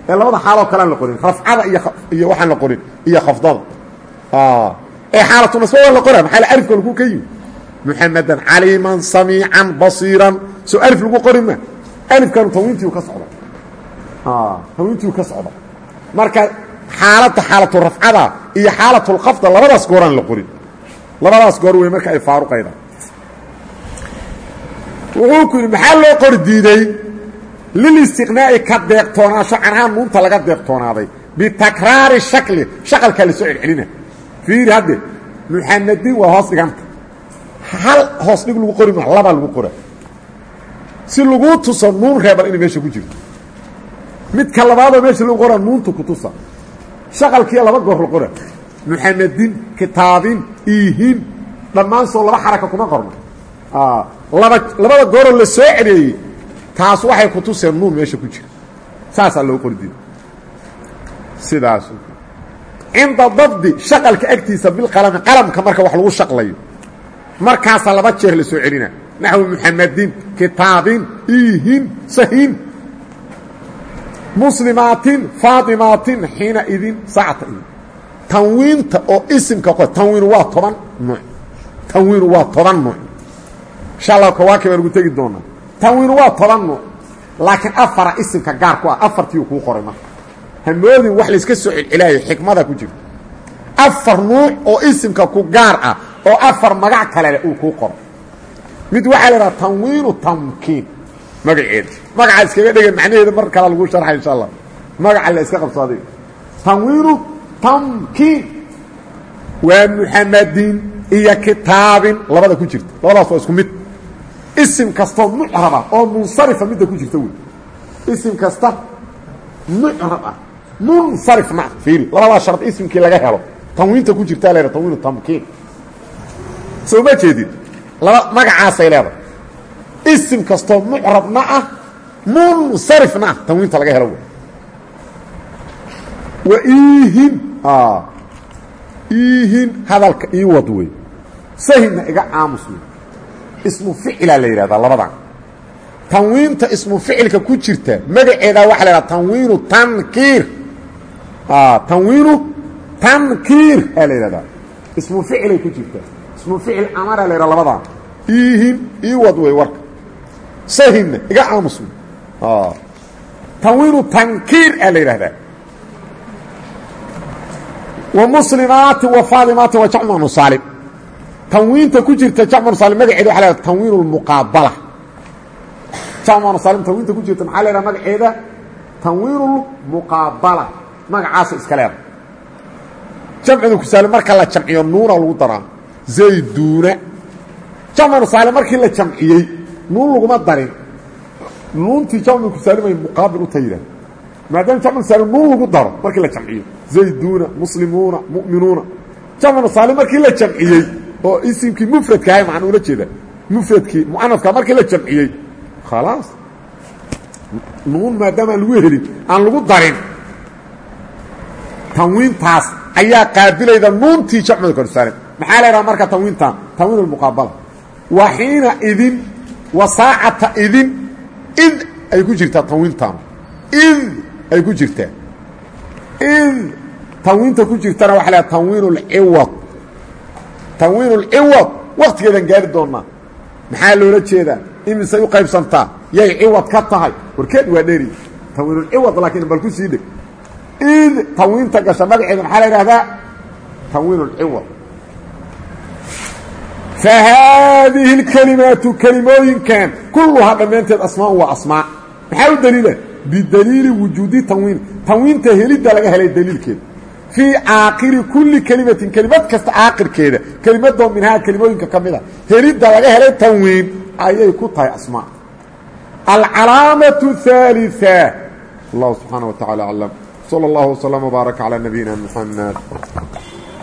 Ee labada xaaloo kalean la qorin rafcada iyo iyo waxaan la qorin iyo khafdada. Ee xaalatu nasba waa la qoraa maxaa alifka lagu ka yimi muxamadan caliiman samiican basiiran. Soo alif lagu qori ma? Alifkanu tanwiintiu ka socda tanwiintiu ka socda marka xaaladda xaalatu rafcada iyo xaalatulkhafda labadaas gooraan la qorin. Labadaas goor wey marka ay faaruqayda wuxuu ku yidhi maxaa loo qori diiday? Lilistiqnaa'i ka deeqtoonaasho canhaan nuunta laga deeqtoonaaday bitakraari shakli shaqalkaa la soo celcelina fiiri hadde muxamadin waa hoos dhiganta. Hal hoos dhig lagu qori maa labaa lagu qora. Si laguu tuso nuun reeban inay meesha ku jirto. Midka labaadoo meesha lagu qoraa nuunta ku tusa. Shaqalkiiya laba goor la qora. Muxamadin kitaabin iihin dhammaan soo laba xaraka kuma qorno laba labada gooroo la soo celeeyey taas waxay ku tuseen nuun meesha ku jira. Saasaa loo qori diida sidaas. Cinda dabdi shaqalka agtiisa bilqalami qalamka marka wax lagu shaqlayo. Markaasaa laba jeer la soo celina. Naxwi muxamadin kitaabin iihin sahin muslimaatin faatimaatin xiina idin saacata idin. Tanwiinta oo isimka tanwiinu waa toban nuuc tanwiinu waa toban nuuc insha allah kawaakib aan ugu tegi doonaa. Tanwiinu waa toban nuuc laakiin afara isimka gaar ku ah afartiiu kuu qoray marka. Hamoodin wax layska soo celcelaayo xikmada ku jirta afar nuuc oo isimka ku gaar ah oo afar magac kalele uu kuu qoro mid waxaa la idhaha tanwiinu tamkiin. Magaceeda. Magacaa iskaga dhegen macnaheeda mar kale lagu sharxay insha allah magaca la iska qabso adiga tanwiinu tamkiin. Waa muxamadin iyo kitaabin labada ku jirta. Labadaas waa isku mid isim kastoo mucraba oo munsarifa midda ku jirta wey isim kasta mucrab ah. Munsarifna ah fiiri. Labadaa shard isimkii laga helo. Tanwiinta ku jirtaa la tanwiinu tamkiin. Soo ma jeedid laba magacaasay leedahay. Isim kastoo mucrabna ah munsarifna ah tanwiinta laga helo wey wa iihin iihin hadalka ii wad wey sahidna iga aamus wey ismu ficila la yidhahdaa labadan. Tanwiinta ismu ficilka ku jirta magaceedaa waxa la yidhahda tanwiinu tankiir. Ah, tanwiinu tankiir aa la yidhahdaa ismu ficilay ku jirtaa ismu ficil amara la yidhaha labadan. Iihin ii wad wey warka. Sahinna iga aamus ah. tanwiinu tankiir aa la yidhahdaa wa muslimaati wa faalimaati wa jacmanu saalim tanwiinta ku jirta jamcu saalim magaceeda waxa la haha tanwiin lmuqaabala jamcu saalim tanwiinta ku jirta maxaa la haha magaceeda? Tanwiin lmuqaabala magacaasa iska leeda jamcida kusaalim marka la jamciyo nuuna lagu daraa. Zayduuna jamcu saalim markii la jamciyey nuun laguma darin. Nuuntii jamcu kusaalimay muqaabil u tayidhah maadaama jamcu saalim nuun lagu daro markii la jamciyo. Zayduuna muslimuuna mu'minuuna. Jamcu saalim markii la jamciyey oo isimkii mufradka ahay maxaan ula jeeda mufradkii mu'anafka markii la jamciyey. Khalaas nuun maadaama aan lagu helin aan lagu darin. Tanwiintaas ayaa qaabilayda nuuntii jamcda korsaalim maxaa la ydhaha marka tanwiintan tanwiin almuqaabala. Wa xiina idin wa saacata idin id ay ku jirtaa tanwiintan id ay ku jirtaa. Id tanwiinta ku jirtana waxa la tanwiin اlciwad tanwiin ciwad waktigeedan gaari doonaa. Maxaa loola jeedaa? Imisay u qaybsantaa yay ciwad ka tahay. Warkeed waa dheri tanwiinulciwad laakiin bal ku sii dheg id tanwiinta gasha magaceeda maxaa la idhahdaa tanwiinulciwad fa haadihi اlkelimaatu kelimooyinkan kulluhaa dhammaanteed asmaau waa asmaa. Maxaa u daliila? Bidaliili wujuudi tanwiin. Tanwiinta helidda laga helay daliilkeeda fii caaqiri kulli kelimatin kelimad kasta caaqirkeeda kelimadoo minhaa kelimooyinka ka mida helidda laga helay tanwiin ayay ku tahay asmaa alcalaamaة الثالثة الله سبحانه وتعالى أعلم صلى الله وسلم وبارك على نبينا محمد